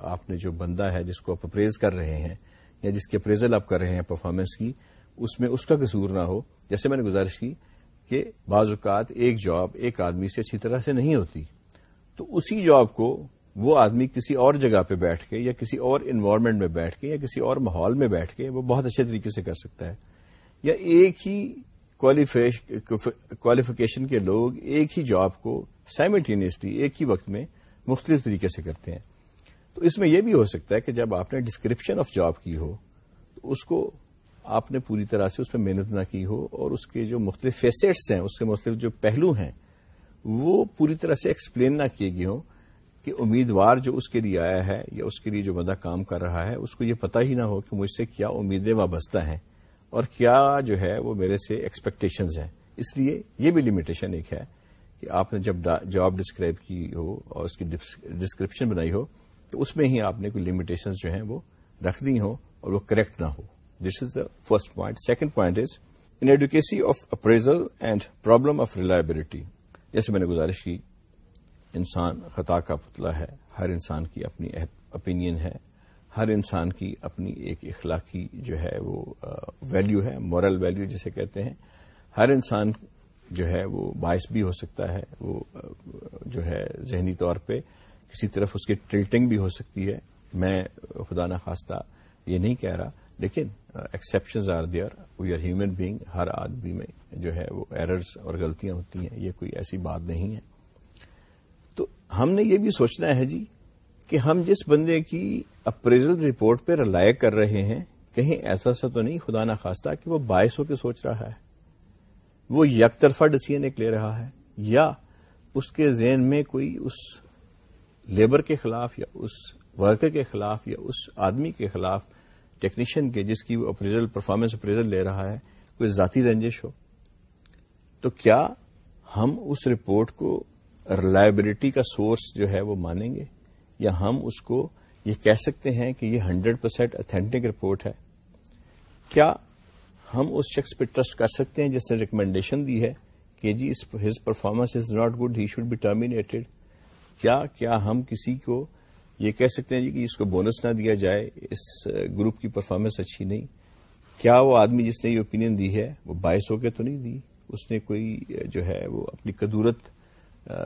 آپ نے جو بندہ ہے جس کو آپ اپریز کر رہے ہیں یا جس کے اپریزل آپ کر رہے ہیں پرفارمنس کی، اس میں اس کا قصور نہ ہو۔ جیسے میں نے گزارش کی کہ بعض اوقات ایک جاب ایک آدمی سے اچھی طرح سے نہیں ہوتی۔ تو اسی جاب کو وہ آدمی کسی اور جگہ پہ بیٹھ کے یا کسی اور انوائرمنٹ میں بیٹھ کے یا کسی اور ماحول میں بیٹھ کے وہ بہت اچھے طریقے سے کر سکتا ہے۔ یا ایک ہی کوالیفیکیشن کے لوگ ایک ہی جاب کو سائملٹینیسلی ایک ہی وقت میں مختلف طریقے سے کرتے ہیں۔ تو اس میں یہ بھی ہو سکتا ہے کہ جب آپ نے ڈسکرپشن آف جاب کی ہو، تو اس کو آپ نے پوری طرح سے اس میں محنت نہ کی ہو اور اس کے جو مختلف فیسٹس ہیں، اس کے مختلف جو پہلو ہیں، وہ پوری طرح سے ایکسپلین نہ کیے گئے ہوں کہ امیدوار جو اس کے لیے آیا ہے یا اس کے لیے جو بندہ کام کر رہا ہے، اس کو یہ پتا ہی نہ ہو کہ مجھ سے کیا امیدیں وابستہ ہیں اور کیا جو ہے وہ میرے سے ایکسپیکٹیشنز ہیں۔ اس لیے یہ بھی لمیٹیشن ایک ہے کہ آپ نے جب جاب ڈسکرائب کی ہو اور اس کی ڈسکرپشن بنائی ہو تو اس میں ہی آپ نے کوئی لمیٹیشنز جو ہیں وہ رکھ دی ہوں اور وہ کریکٹ نہ ہو۔ This is the first point second point is inadequacy of appraisal and problem of reliability جیسے میں نے گزارش کی، انسان خطا کا پتلا ہے۔ ہر انسان کی اپنی اپینین ہے۔ ہر انسان کی اپنی ایک اخلاقی جو ہے وہ ویلیو ہے مورل ویلیو جسے کہتے ہیں۔ ہر انسان جو ہے وہ باعث بھی ہو سکتا ہے، وہ جو ہے ذہنی طور پہ کسی طرف اس کی ٹلٹنگ بھی ہو سکتی ہے۔ میں خدا نخواستہ یہ نہیں کہہ رہا، لیکن exceptions are there we are human being ہر آدمی میں جو ہے وہ ایررز اور غلطیاں ہوتی ہیں، یہ کوئی ایسی بات نہیں ہے۔ تو ہم نے یہ بھی سوچنا ہے جی کہ ہم جس بندے کی اپریزل رپورٹ پہ رلائے کر رہے ہیں، کہیں ایسا سا تو نہیں خدا نہ خواستہ کہ وہ باعث ہو کے سوچ رہا ہے۔ وہ یک طرفہ ڈسیزن ایک لے رہا ہے، یا اس کے ذہن میں کوئی اس لیبر کے خلاف یا اس ورکر کے خلاف یا اس آدمی کے خلاف ٹیکنیشین کے جس کی وہ اپریزل پرفارمنس اپریزل لے رہا ہے، کوئی ذاتی رنجش ہو؟ تو کیا ہم اس رپورٹ کو ریلائبلٹی کا سورس جو ہے وہ مانیں گے؟ یا ہم اس کو یہ کہہ سکتے ہیں کہ یہ ہنڈریڈ پرسینٹ اتھینٹک رپورٹ ہے؟ کیا ہم اس شخص پہ ٹرسٹ کر سکتے ہیں جس نے ریکمینڈیشن دی ہے کہ جی his performance is not good he should be terminated کیا کیا ہم کسی کو یہ کہہ سکتے ہیں جی کہ اس کو بونس نہ دیا جائے، اس گروپ کی پرفارمنس اچھی نہیں۔ کیا وہ آدمی جس نے یہ اوپینین دی ہے، وہ باعث ہو کے تو نہیں دی؟ اس نے کوئی جو ہے وہ اپنی قدورت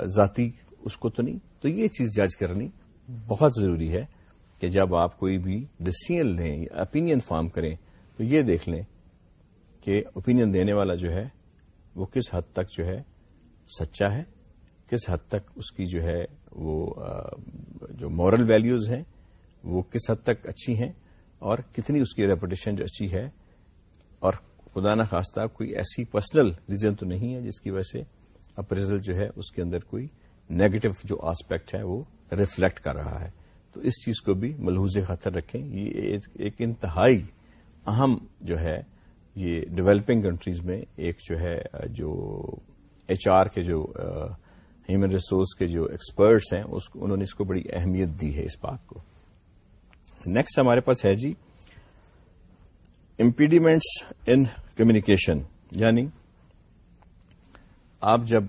ذاتی اس کو تو نہیں؟ تو یہ چیز جج کرنی بہت ضروری ہے کہ جب آپ کوئی بھی ڈسیزن لیں یا اپینین فارم کریں، تو یہ دیکھ لیں کہ اوپینین دینے والا جو ہے، وہ کس حد تک جو ہے سچا ہے؟ کس حد تک اس کی جو ہے وہ جو مورل ویلیوز ہیں، وہ کس حد تک اچھی ہیں اور کتنی اس کی ریپوٹیشن جو اچھی ہے۔ اور خدا نہ خواستہ کوئی ایسی پرسنل ریزن تو نہیں ہے جس کی وجہ سے اپریزل جو ہے اس کے اندر کوئی نیگیٹو جو آسپیکٹ ہے وہ ریفلیکٹ کر رہا ہے۔ تو اس چیز کو بھی ملحوظ خطر رکھیں۔ یہ ایک انتہائی اہم جو ہے، یہ ڈیولپنگ کنٹریز میں ایک جو ہے، جو ایچ آر کے جو ہیومن ریسورس کے جو ایکسپرٹس ہیں انہوں نے اس کو بڑی اہمیت دی ہے اس بات کو۔ نیکسٹ ہمارے پاس ہے جی امپیڈیمنٹس ان کمیونیکیشن یعنی آپ جب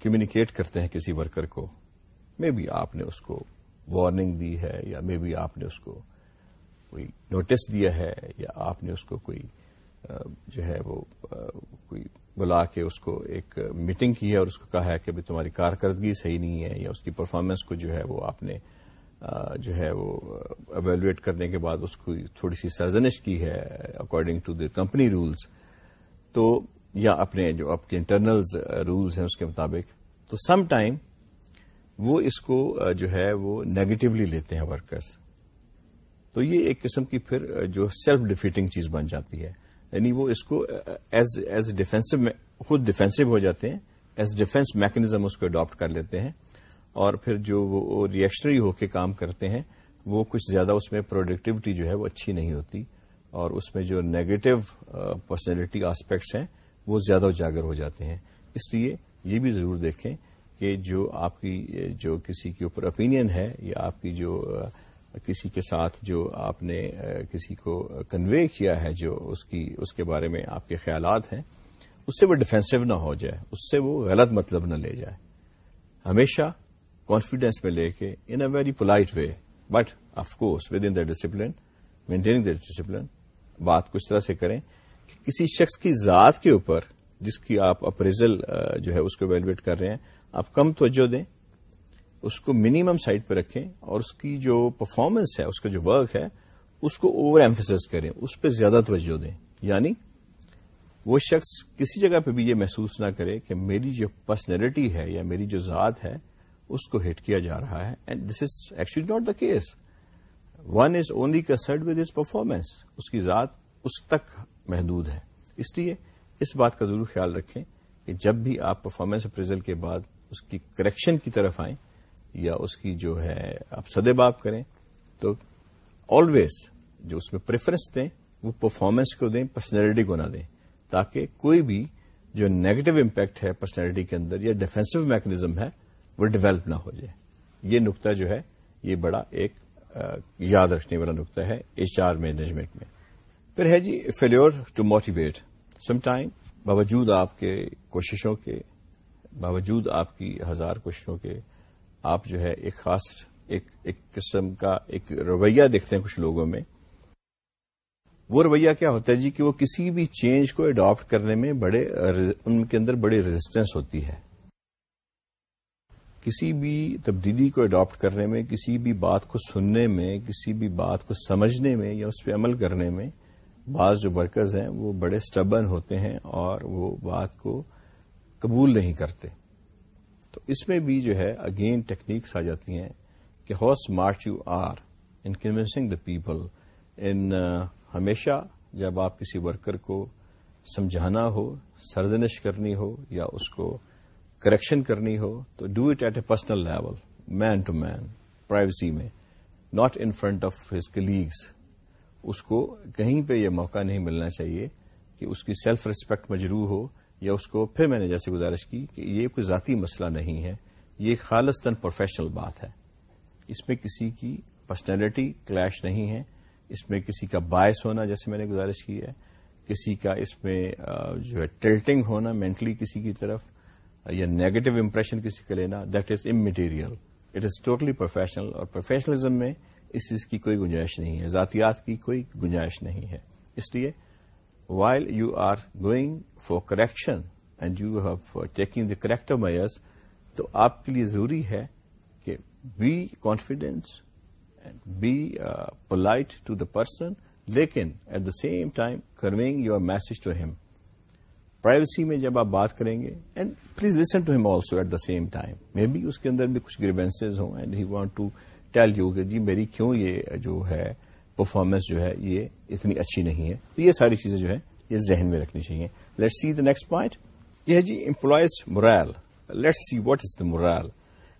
کمیونیکیٹ کرتے ہیں کسی ورکر کو مے بی آپ نے اس کو وارننگ دی ہے یا مے بی آپ نے اس کو کوئی نوٹس دیا ہے یا آپ نے اس کو کوئی جو ہے وہ کوئی بلا کے اس کو ایک میٹنگ کی ہے اور اس کو کہا ہے کہ تمہاری کارکردگی صحیح نہیں ہے یا اس کی پرفارمنس کو جو ہے وہ آپ نے جو ہے وہ اویلویٹ کرنے کے بعد اس کو تھوڑی سی سرزنش کی ہے according to the company rules تو یا اپنے جو آپ کے انٹرنل رولز ہیں اس کے مطابق، تو سم ٹائم وہ اس کو جو ہے وہ نیگیٹولی لیتے ہیں ورکرز تو یہ ایک قسم کی پھر جو سیلف ڈیفیٹنگ چیز بن جاتی ہے۔ یعنی وہ اس کو ایز ایز ڈیفینسو خود ڈیفینسو ہو جاتے ہیں ایز ڈیفینس میکنزم اس کو اڈاپٹ کر لیتے ہیں اور پھر جو وہ ریئیکشنری ہو کے کام کرتے ہیں، وہ کچھ زیادہ اس میں پروڈکٹیوٹی جو ہے وہ اچھی نہیں ہوتی اور اس میں جو نیگیٹو پرسنالٹی آسپیکٹس ہیں، وہ زیادہ اجاگر ہو جاتے ہیں۔ اس لیے یہ بھی ضرور دیکھیں کہ جو آپ کی، جو کسی کے اوپر اپینین ہے یا آپ کی جو uh, کسی کے ساتھ جو آپ نے کسی کو کنوے کیا ہے جو اس کی، اس کے بارے میں آپ کے خیالات ہیں، اس سے وہ ڈیفینسو نہ ہو جائے، اس سے وہ غلط مطلب نہ لے جائے۔ ہمیشہ کانفیڈینس میں لے کے in a very polite way but of course with in the discipline maintaining the discipline بات کچھ طرح سے کریں کہ کسی شخص کی ذات کے اوپر جس کی آپ اپریزل جو ہے اس کو ویلویٹ کر رہے ہیں، آپ کم توجہ دیں۔ اس کو منیمم سائٹ پہ رکھیں اور اس کی جو پرفارمنس ہے، اس کا جو ورک ہے، اس کو اوور ایمفیس کریں، اس پہ زیادہ توجہ دیں۔ یعنی وہ شخص کسی جگہ پہ بھی یہ محسوس نہ کرے کہ میری جو پرسنالٹی ہے یا میری جو ذات ہے، اس کو ہٹ کیا جا رہا ہے۔ And this is actually not the case one is only concerned with his performance اس کی ذات اس تک محدود ہے۔ اس لیے اس بات کا ضرور خیال رکھیں کہ جب بھی آپ پرفارمنس اپریزل کے بعد اس کی کریکشن کی طرف آئیں یا اس کی جو ہے آپ سدے باب کریں تو آلویز جو اس میں پریفرنس دیں، وہ پرفارمنس کو دیں پرسنالٹی کو نہ دیں۔ تاکہ کوئی بھی جو نیگیٹو امپیکٹ ہے پرسنالٹی کے اندر یا ڈیفینسو میکنزم ہے، وہ ڈیولپ نہ ہو جائے۔ یہ نقطہ جو ہے، یہ بڑا ایک یاد رکھنے والا نقطہ ہے ایچ آر مینجمنٹ میں۔ پھر ہے جی failure to motivate some time باوجود آپ کے کوششوں کے، باوجود آپ کی ہزار کوششوں کے آپ جو ہے ایک خاص، ایک ایک قسم کا ایک رویہ دیکھتے ہیں کچھ لوگوں میں۔ وہ رویہ کیا ہوتا ہے جی کہ وہ کسی بھی چینج کو اڈاپٹ کرنے میں بڑے ان کے اندر بڑی ریزسٹینس ہوتی ہے۔ کسی بھی تبدیلی کو اڈاپٹ کرنے میں، کسی بھی بات کو سننے میں، کسی بھی بات کو سمجھنے میں یا اس پہ عمل کرنے میں بعض جو ورکرز ہیں وہ بڑے اسٹبن ہوتے ہیں اور وہ بات کو قبول نہیں کرتے۔ تو اس میں بھی جو ہے اگین ٹیکنیکس آ جاتی ہیں کہ how smart you are in convincing the people ان ہمیشہ جب آپ کسی ورکر کو سمجھانا ہو، سرزنش کرنی ہو یا اس کو کریکشن کرنی ہو، تو do it at a personal level man to man privacy میں not in front of his colleagues اس کو کہیں پہ یہ موقع نہیں ملنا چاہیے کہ اس کی سیلف ریسپیکٹ مجروح ہو یا اس کو پھر میں نے جیسے گزارش کی کہ یہ کوئی ذاتی مسئلہ نہیں ہے، یہ خالص تن پروفیشنل بات ہے۔ اس میں کسی کی پرسنالٹی کلیش نہیں ہے، اس میں کسی کا باعث ہونا جیسے میں نے گزارش کی ہے، کسی کا اس میں جو ہے ٹلٹنگ ہونا مینٹلی کسی کی طرف، یا نیگیٹو امپریشن کسی کا لینا that is um material it is totally professional اور پروفیشنلزم میں اس چیز کی کوئی گنجائش نہیں ہے، ذاتیات کی کوئی گنجائش نہیں ہے۔ اس لیے while you are going for correction and you have taking the character measures تو آپ کے لیے ضروری ہے کہ be confidence be polite to the person لیکن at the same time conveying your message to him privacy میں جب آپ بات کریں گے and please listen to him also at the same time maybe اس کے اندر بھی کچھ گریوینسز ہوں and he want to tell you کہ جی میری کیوں یہ جو ہے پرفارمنس جو ہے یہ اتنی اچھی نہیں ہے۔ تو یہ ساری چیزیں جو ہے یہ ذہن میں رکھنی چاہیے۔ Let see the next point یہ ہے جی employees morale let see what is the morale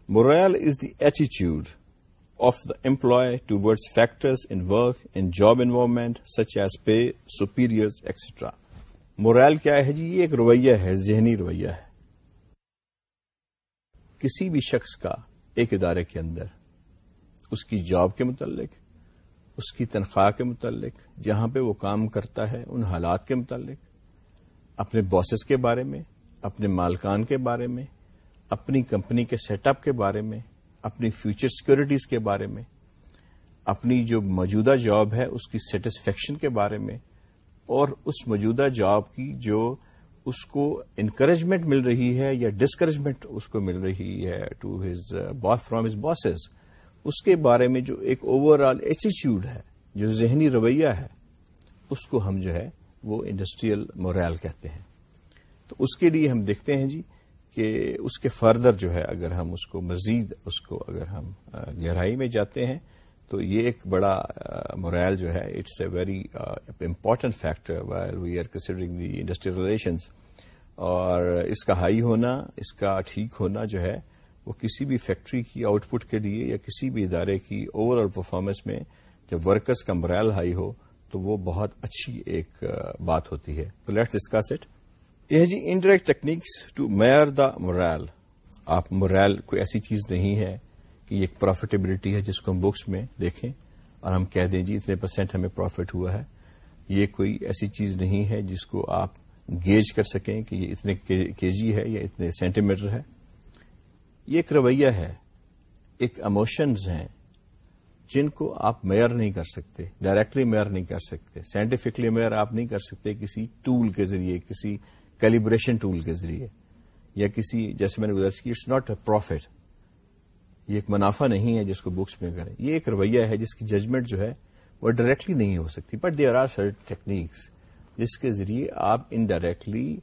morale is the ایٹیچیوڈ of the employee towards factors in work in job environment such as pay superior extra morale کیا ہے جی؟ یہ ایک رویہ ہے، ذہنی رویہ ہے۔ کسی بھی شخص کا ایک ادارے کے اندر، اس کی جاب کے متعلق اس کی تنخواہ کے متعلق، جہاں پہ وہ کام کرتا ہے، ان حالات کے متعلق، اپنے باسز کے بارے میں، اپنے مالکان کے بارے میں، اپنی کمپنی کے سیٹ اپ کے بارے میں، اپنی فیوچر سیکورٹیز کے بارے میں، اپنی جو موجودہ جاب ہے، اس کی سیٹسفیکشن کے بارے میں، اور اس موجودہ جاب کی جو اس کو انکریجمنٹ مل رہی ہے یا ڈسکریجمنٹ اس کو مل رہی ہے to his from his bosses اس کے بارے میں جو ایک اوور آل ایٹیچیوڈ ہے، جو ذہنی رویہ ہے، اس کو ہم جو ہے وہ انڈسٹریل موریل کہتے ہیں۔ تو اس کے لیے ہم دیکھتے ہیں جی کہ اس کے فردر جو ہے اگر ہم اس کو مزید، اس کو اگر ہم گہرائی میں جاتے ہیں، تو یہ ایک بڑا مورائل جو ہے it's a very important factor where we are considering the industrial relations اور اس کا ہائی ہونا، اس کا ٹھیک ہونا جو ہے وہ کسی بھی فیکٹری کی آؤٹ پٹ کے لیے یا کسی بھی ادارے کی اوور آل پرفارمنس میں جب ورکرز کا مرائل ہائی ہو تو وہ بہت اچھی ایک بات ہوتی ہے۔ تو لیٹس ڈسکس اٹ یہ جی indirect techniques to measure the morale آپ مرائل کوئی ایسی چیز نہیں ہے کہ یہ ایک پروفیٹیبلٹی ہے جس کو ہم بکس میں دیکھیں اور ہم کہہ دیں جی اتنے پرسینٹ ہمیں پروفٹ ہوا ہے۔ یہ کوئی ایسی چیز نہیں ہے جس کو آپ گیج کر سکیں کہ یہ اتنے کے جی ہے یا اتنے سینٹی میٹر ہے۔ یہ ایک رویہ ہے، ایک اموشنز ہیں جن کو آپ میئر نہیں کر سکتے ڈائریکٹلی میئر نہیں کر سکتے سائنٹیفکلی میئر آپ نہیں کر سکتے کسی ٹول کے ذریعے، کسی کیلیبریشن ٹول کے ذریعے یا کسی، جیسے میں نے گزارش کی اٹس ناٹ اے پروفٹ یہ ایک منافع نہیں ہے جس کو بکس میں کریں۔ یہ ایک رویہ ہے جس کی ججمنٹ جو ہے وہ ڈائریکٹلی نہیں ہو سکتی but there are sir techniques جس کے ذریعے آپ انڈائریکٹلی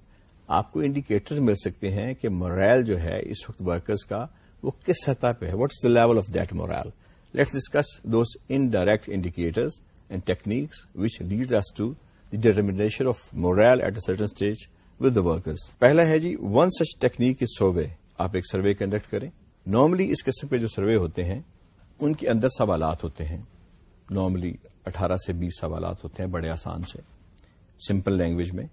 آپ کو انڈیکیٹرز مل سکتے ہیں کہ مورائل جو ہے اس وقت ورکرز کا وہ کس سطح پہ ہے؟ What's the level of that morale let's discuss those indirect indicators and techniques which lead us to the determination of morale at a certain stage with the workers پہلا ہے جی one such technique is survey آپ ایک survey conduct کریں۔ Normally اس قسم کے جو survey ہوتے ہیں، ان کے اندر سوالات ہوتے ہیں۔ نارملی اٹھارہ سے بیس سوالات ہوتے ہیں بڑے آسان سے۔ سمپل لینگویج میں۔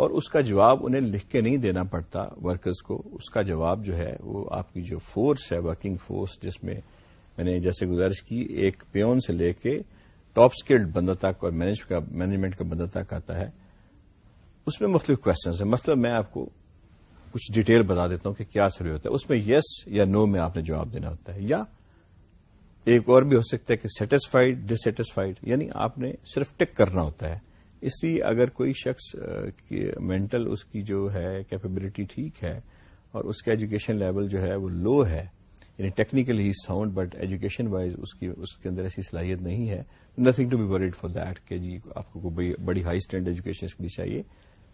اور اس کا جواب انہیں لکھ کے نہیں دینا پڑتا ورکرز کو۔ اس کا جواب جو ہے وہ آپ کی جو فورس ہے، ورکنگ فورس، جس میں میں نے جیسے گزارش کی، ایک پیون سے لے کے ٹاپ اسکلڈ بندہ تک اور مینجمنٹ کا بندہ تک آتا ہے۔ اس میں مختلف کوشچنز ہیں۔ مطلب میں آپ کو کچھ ڈیٹیل بتا دیتا ہوں کہ کیا سروے ہوتا ہے۔ اس میں یس یا نو میں آپ نے جواب دینا ہوتا ہے۔ یا ایک اور بھی ہو سکتا ہے کہ سیٹسفائڈ ڈسٹسفائڈ یعنی آپ نے صرف ٹک کرنا ہوتا ہے۔ اس لیے اگر کوئی شخص مینٹل اس کی جو ہے کیپیبلٹی ٹھیک ہے اور اس کا ایجوکیشن لیول جو ہے وہ لو ہے یعنی technically sound but education wise اس کی، اس کے اندر ایسی صلاحیت نہیں ہے nothing to be worried for that کہ جی آپ کو بڑی ہائی اسٹینڈ ایجوکیشن اس کے لیے چاہیے۔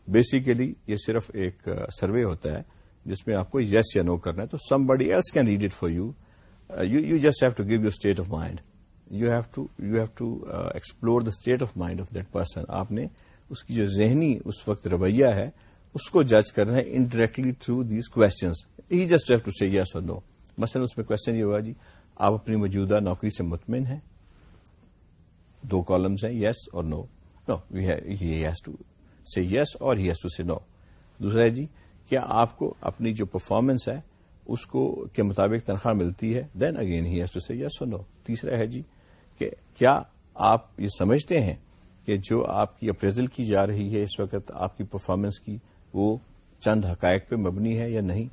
بیسیکلی یہ صرف ایک سروے ہوتا ہے جس میں آپ کو یس یا نو کرنا ہے، تو somebody else can read it for you you just have to give your state of mind you have to you have to explore the state of mind of that person آپ نے اس کی جو ذہنی اس وقت رویہ ہے اس کو جج کرنا ہے indirectly through these questions he just have to see yes اور نو مثلاً اس میں کوشچن یہ ہوا جی آپ اپنی موجودہ نوکری سے مطمئن ہیں دو کالمز ہیں یس اور نو نو ہیز ٹو سی یس اور ہیز ٹو سی نو دوسرا ہے جی کیا آپ کو اپنی جو پرفارمنس ہے اس کو کے مطابق تنخواہ ملتی ہے then again he has to see yes اور نو تیسرا ہے جی کہ کیا آپ یہ سمجھتے ہیں کہ جو آپ کی اپریزل کی جا رہی ہے اس وقت آپ کی پرفارمنس کی وہ چند حقائق پہ مبنی ہے یا نہیں؟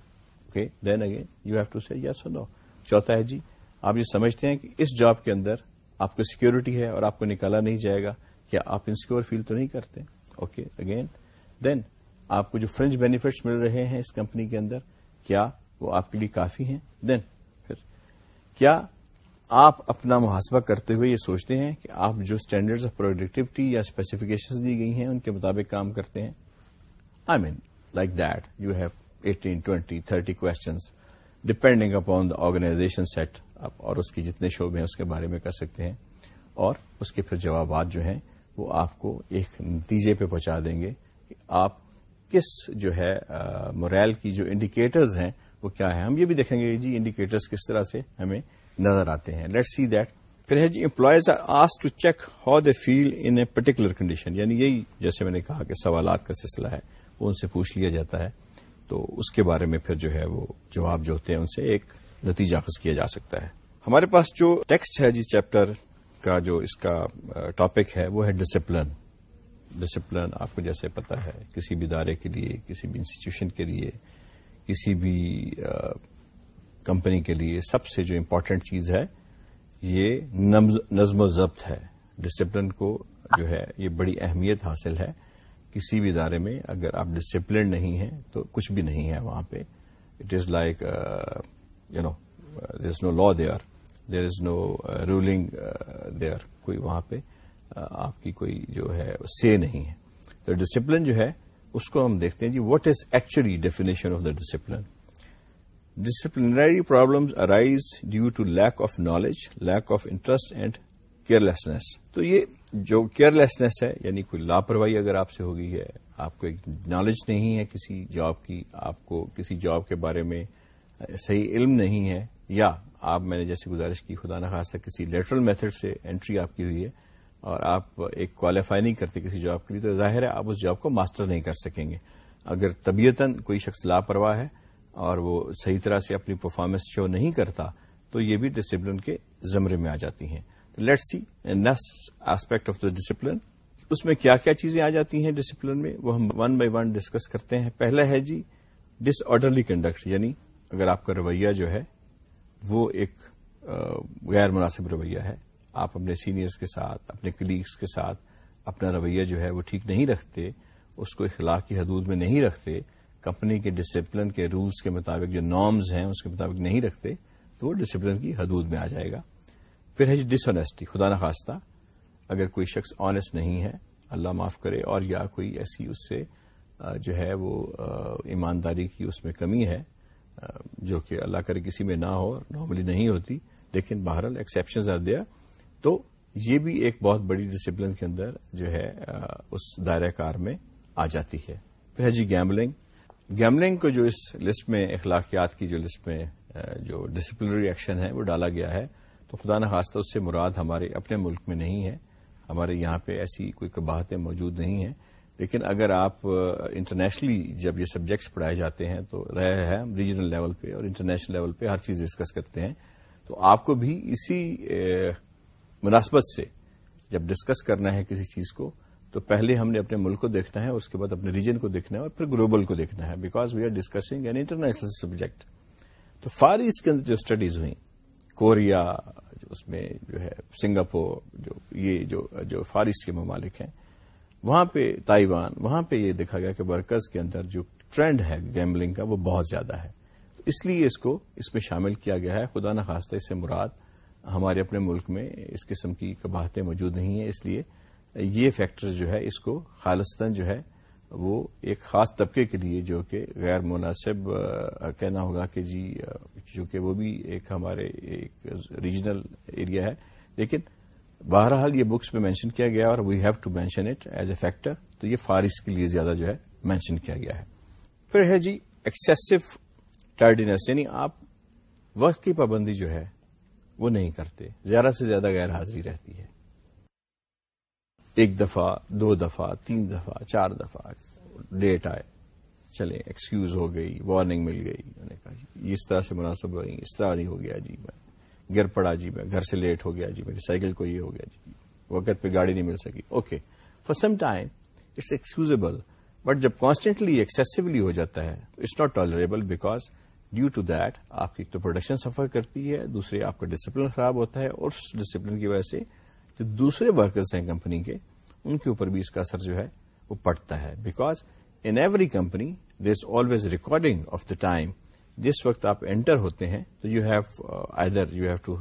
Okay then again you have to see yes no چوتھا ہے جی آپ یہ سمجھتے ہیں کہ اس جاب کے اندر آپ کو سیکورٹی ہے اور آپ کو نکالا نہیں جائے گا، کیا آپ انسیکیور فیل تو نہیں کرتے؟ اوکے اگین دین آپ کو جو فرنچ بینیفٹس مل رہے ہیں اس کمپنی کے اندر، کیا وہ آپ کے لیے کافی ہیں؟ دین پھر، کیا آپ اپنا محاسبہ کرتے ہوئے یہ سوچتے ہیں کہ آپ جو اسٹینڈرڈ آف پروڈکٹیوٹی یا اسپیسیفکیشن دی گئی ہیں، ان کے مطابق کام کرتے ہیں۔ I mean like that you have eighteen twenty thirty questions depending upon the organization set اور اس کے جتنے شعبے ہیں، اس کے بارے میں کر سکتے ہیں۔ اور اس کے پھر جوابات جو ہیں، وہ آپ کو ایک نتیجے پہ پہنچا دیں گے کہ آپ کس جو ہے موریل کی جو انڈیکیٹرز ہیں، وہ کیا ہے ہم یہ بھی دیکھیں گے جی انڈیکیٹرز کس طرح سے ہمیں نظر آتے ہیں. لیٹ سی دیٹ پھر ہے جی employees are as to check how they feel in a particular condition یعنی یہی جیسے میں نے کہا کہ سوالات کا سلسلہ ہے، وہ ان سے پوچھ لیا جاتا ہے. تو اس کے بارے میں پھر جو ہے وہ جواب جو ہوتے ہیں ان سے ایک نتیجہ خز کیا جا سکتا ہے. ہمارے پاس جو ٹیکسٹ ہے جی چیپٹر کا جو اس کا ٹاپک ہے، وہ ہے ڈسپلن ڈسپلن آپ کو جیسے پتا ہے، کسی بھی ادارے کے لیے، کسی بھی انسٹیٹیوشن کے لیے، کسی بھی کمپنی کے لیے سب سے جو امپورٹنٹ چیز ہے یہ نظم و ضبط ہے۔ ڈسپلن کو جو ہے یہ بڑی اہمیت حاصل ہے۔ کسی بھی ادارے میں اگر آپ ڈسپلن نہیں ہیں تو کچھ بھی نہیں ہے وہاں پہ۔ It is like you know there is no law there there is no ruling there کوئی وہاں پہ uh, آپ کی کوئی جو ہے سے نہیں ہے۔ تو ڈسپلن جو ہے اس کو ہم دیکھتے ہیں جی what is actually definition of the discipline disciplinary problems arise due to lack of knowledge lack of interest and carelessness تو یہ جو کیئرلیسنیس ہے یعنی کوئی لاپرواہی اگر آپ سے ہو گئی ہے، آپ کو ایک نالج نہیں ہے کسی جاب کی، آپ کو کسی جاب کے بارے میں صحیح علم نہیں ہے، یا آپ، میں نے جیسے گزارش کی، خدا نخواستہ کسی لیٹرل میتھڈ سے انٹری آپ کی ہوئی ہے اور آپ ایک کوالیفائی نہیں کرتے کسی جاب کے لیے، تو ظاہر ہے آپ اس جاب کو ماسٹر نہیں کر سکیں گے۔ اگر طبیعتاً کوئی شخص لاپرواہ ہے اور وہ صحیح طرح سے اپنی پرفارمنس شو نہیں کرتا، تو یہ بھی ڈسپلن کے زمرے میں آ جاتی ہیں۔ Let see next aspect of the discipline اس میں کیا کیا چیزیں آ جاتی ہیں ڈسپلن میں؟ وہ ہم ون بائی ون ڈسکس کرتے ہیں۔ پہلا ہے جی ڈس آرڈرلی کنڈکٹ یعنی اگر آپ کا رویہ جو ہے، وہ ایک غیر مناسب رویہ ہے۔ آپ اپنے سینئرز کے ساتھ، اپنے کلیگس کے ساتھ اپنا رویہ جو ہے وہ ٹھیک نہیں رکھتے، اس کو اخلاق کی حدود میں نہیں رکھتے کمپنی کے ڈسپلن کے رولز کے مطابق جو نارمز ہیں، اس کے مطابق نہیں رکھتے، تو وہ ڈسپلن کی حدود میں آ جائے گا۔ پھر ہے ڈس آنےسٹی خدا نخواستہ، اگر کوئی شخص آنےسٹ نہیں ہے، اللہ معاف کرے، اور یا کوئی ایسی اس سے جو ہے وہ ایمانداری کی اس میں کمی ہے جو کہ اللہ کرے کسی میں نہ ہو نارملی نہیں ہوتی، لیکن بہرحال ایکسپشنز آر دیا تو یہ بھی ایک بہت بڑی ڈسپلن کے اندر جو ہے اس دائرہ کار میں آ جاتی ہے۔ پھر ہے جی گیملنگ گیملنگ کو جو اس لسٹ میں اخلاقیات کی جو لسٹ میں جو ڈسپلنری ایکشن ہے وہ ڈالا گیا ہے۔ تو خدا نخواستہ اس سے مراد ہمارے اپنے ملک میں نہیں ہے۔ ہمارے یہاں پہ ایسی کوئی کباہتیں موجود نہیں ہیں۔ لیکن اگر آپ انٹرنیشنلی جب یہ سبجیکٹس پڑھائے جاتے ہیں تو رہے ہیں ہم ریجنل لیول پہ اور انٹرنیشنل لیول پہ ہر چیز ڈسکس کرتے ہیں۔ تو آپ کو بھی اسی مناسبت سے جب ڈسکس کرنا ہے کسی چیز کو تو پہلے ہم نے اپنے ملک کو دیکھنا ہے اور اس کے بعد اپنے ریجن کو دیکھنا ہے اور پھر گلوبل کو دیکھنا ہے because we are discussing an international subject تو فار ایسٹ کے اندر جو اسٹڈیز ہوئی کوریا اس میں جو ہے سنگاپور، جو یہ جو جو فار ایسٹ کے ممالک ہیں، وہاں پہ تائیوان، وہاں پہ یہ دیکھا گیا کہ ورکرز کے اندر جو ٹرینڈ ہے گیمبلنگ کا، وہ بہت زیادہ ہے۔ تو اس لیے اس کو، اس میں شامل کیا گیا ہے۔ خدا نخواستہ، اس سے مراد ہمارے اپنے ملک میں اس قسم کی کباہتیں موجود نہیں ہیں، اس لیے یہ فیکٹر جو ہے، اس کو خالصتاً جو ہے، وہ ایک خاص طبقے کے لیے جو کہ غیر مناسب کہنا ہوگا کہ جی چونکہ وہ بھی ایک ہمارے ایک ریجنل ایریا ہے۔ لیکن بہرحال یہ بکس میں مینشن کیا گیا اور we have to mention it as a factor تو یہ فارس کے لیے زیادہ جو ہے مینشن کیا گیا ہے۔ پھر ہے جی ایکسیسو ٹارڈینس یعنی آپ وقت کی پابندی جو ہے، وہ نہیں کرتے۔ زیادہ سے زیادہ غیر حاضری رہتی ہے۔ ایک دفعہ، دو دفعہ، تین دفعہ، چار دفعہ ڈیٹ آئے۔ چلے ایکسکیوز ہو گئی وارننگ مل گئی۔ میں نے کہا جی اس طرح سے مناسب نہیں اس طرح نہیں ہو گیا جی میں۔ گر پڑا جی میں، گھر سے لیٹ ہو گیا جی میری سائیکل کو یہ ہو گیا جی۔ وقت پہ گاڑی نہیں مل سکی۔ Okay for some time it's excusable but جب کانسٹینٹلی ایکسیسولی ہو جاتا ہے تو it's not tolerable because due to that آپ کی تو پروڈکشن سفر کرتی ہے، دوسرے آپ کا ڈسپلن خراب ہوتا ہے اور اس ڈسپلن کی وجہ سے جو دوسرے ورکرز ہیں کمپنی کے، ان کے اوپر بھی اس کا اثر جو ہے وہ پڑتا ہے۔ Because in every company there is always recording of the time جس وقت آپ انٹر ہوتے ہیں، تو you have I you have to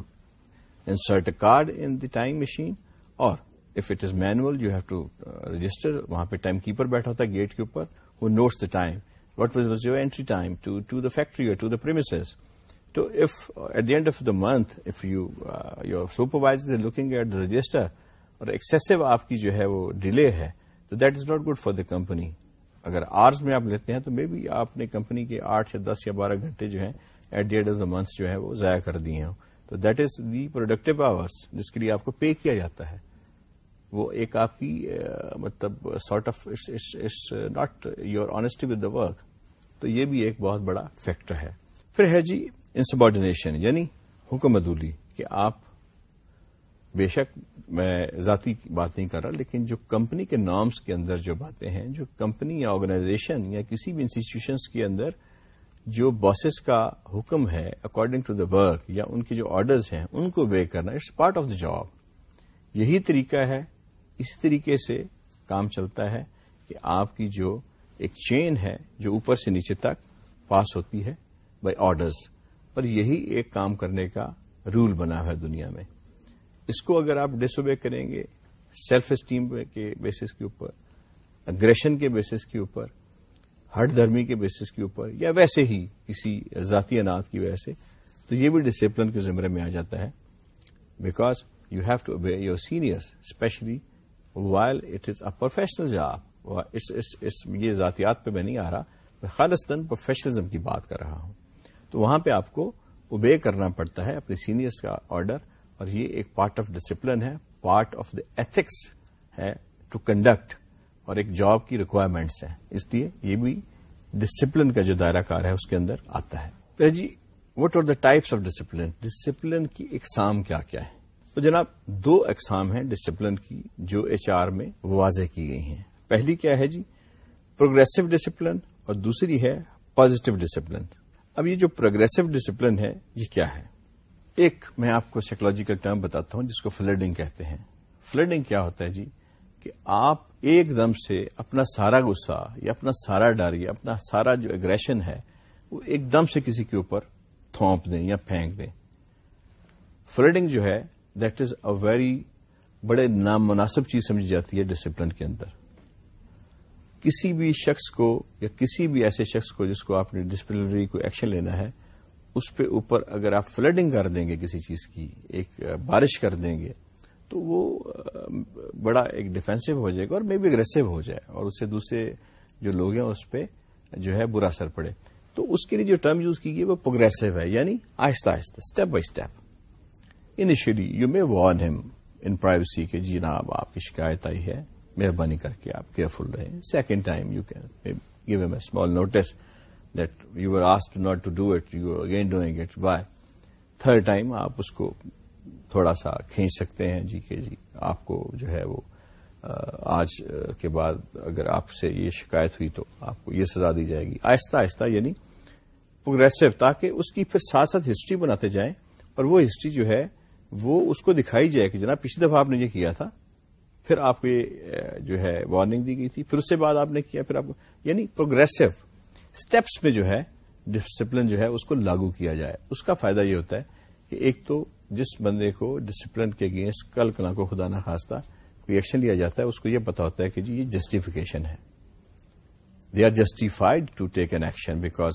insert a card in the time machine اور if it is manual you have to register وہاں پہ time keeper بیٹھا ہوتا ہے گیٹ کے اوپر ہو notes the time what was was your entry time to the factory اور to the premises تو if at the end of the month if you your supervise looking at the register اور excessive آپ کی جو ہے وہ delay ہے، تو that is not good for the company اگر آرز میں آپ لیتے ہیں تو مے بی آپ نے کمپنی کے آٹھ یا دس یا بارہ گھنٹے جو ہیں at the end of the month جو ہے وہ ضائع کر دیے ہوں تو that is the productive hours جس کے لیے آپ کو پے کیا جاتا ہے۔ وہ ایک آپ کی uh, مطلب sort of not your honesty with the work تو یہ بھی ایک بہت بڑا فیکٹر ہے۔ پھر ہے جی انسبارڈینیشن یعنی حکم ادولی کہ آپ بے شک میں ذاتی بات نہیں کر رہا، لیکن جو کمپنی کے نامس کے اندر جو باتیں ہیں، جو کمپنی یا آرگنائزیشن یا کسی بھی انسٹیٹیوشنس کے اندر جو باسز کا حکم ہے اکارڈنگ ٹو دا ورک یا ان کے جو آرڈرز ہیں، ان کو وے کرنا it's part of the job یہی طریقہ ہے، اسی طریقے سے کام چلتا ہے کہ آپ کی جو ایک چین ہے، جو اوپر سے نیچے تک پاس ہوتی ہے بائی آرڈرز اور یہی ایک کام کرنے کا رول بنا ہے دنیا میں۔ اس کو اگر آپ ڈس اوبے کریں گے سیلف اسٹیم کے بیسس کے اوپر اگریشن کے بیسس کے اوپر ہٹ دھرمی کے بیسس کے اوپر، یا ویسے ہی کسی ذاتی اناج کی وجہ سے، تو یہ بھی ڈسپلن کے زمرے میں آ جاتا ہے۔ Because you have to obey your seniors especially while it is a professional job یہ ذاتیات پہ میں نہیں آ رہا، میں خالصتاً پروفیشنلزم کی بات کر رہا ہوں۔ تو وہاں پہ آپ کو اوبے کرنا پڑتا ہے اپنے سینئرس کا آرڈر اور یہ ایک پارٹ آف ڈسپلن ہے پارٹ آف دا ایتھکس ہے ٹو کنڈکٹ اور ایک جاب کی ریکوائرمنٹس ہیں۔ اس لیے یہ بھی ڈسپلن کا جو دائرہ کار ہے، اس کے اندر آتا ہے۔ جی what are the types of discipline discipline کی اقسام کیا کیا ہے تو جناب، دو اقسام ہیں ڈسپلن کی جو ایچ آر میں واضح کی گئی ہیں۔ پہلی کیا ہے جی؟ پروگرسو ڈسپلن اور دوسری ہے پازیٹو ڈسپلن اب یہ جو پروگرسو ڈسپلن ہے، یہ کیا ہے؟ ایک میں آپ کو سائیکولوجیکل ٹرم بتاتا ہوں، جس کو فلڈنگ کہتے ہیں۔ فلڈنگ کیا ہوتا ہے جی؟ کہ آپ ایک دم سے اپنا سارا غصہ یا اپنا سارا ڈر یا اپنا سارا جو اگریشن ہے، وہ ایک دم سے کسی کے اوپر تھونپ دیں یا پھینک دیں۔ فلڈنگ جو ہے دیٹ از اے ویری بڑے نام مناسب چیز سمجھی جاتی ہے ڈسپلن کے اندر۔ کسی بھی شخص کو یا کسی بھی ایسے شخص کو جس کو آپ نے ڈسپلنری کو ایکشن لینا ہے، اس پہ اوپر اگر آپ فلڈنگ کر دیں گے کسی چیز کی، ایک بارش کر دیں گے، تو وہ بڑا ایک ڈیفینسو ہو جائے گا اور مے بی اگریسو ہو جائے اور اس سے دوسرے جو لوگ ہیں اس پہ جو ہے برا اثر پڑے۔ تو اس کے لیے جو ٹرم یوز کی گئی وہ پروگرسو ہے یعنی آہستہ آہستہ step by step initially you may warn him in privacy کے جی جناب آپ کی شکایت آئی ہے۔ مہربانی کر کے آپ کیئرفل رہیں۔ Second time you can give M a small notice that you are asked not to do it you again doing it why third time آپ اس کو تھوڑا سا کھینچ سکتے ہیں۔ جی کہ جی آپ کو جو ہے وہ آج کے بعد اگر آپ سے یہ شکایت ہوئی تو آپ کو یہ سزا دی جائے گی۔ آہستہ آہستہ یعنی پروگرسو تاکہ اس کی پھر ساتھ ساتھ ہسٹری بناتے جائیں اور وہ ہسٹری جو ہے وہ اس کو دکھائی جائے کہ جناب پچھلی دفعہ آپ نے یہ کیا تھا۔ پھر آپ کو یہ جو ہے وارننگ دی گئی تھی، پھر اس سے بعد آپ نے کیا، پھر آپ کو یعنی پروگرسو اسٹیپس میں جو ہے ڈسپلن جو ہے، اس کو لاگو کیا جائے۔ اس کا فائدہ یہ ہوتا ہے کہ ایک تو جس بندے کو ڈسپلن کے اگینسٹ کل کلا کو خدا نہ خواستہ کوئی ایکشن لیا جاتا ہے، اس کو یہ پتا ہوتا ہے کہ جی یہ جسٹیفیکیشن ہے۔ They are justified to take an action because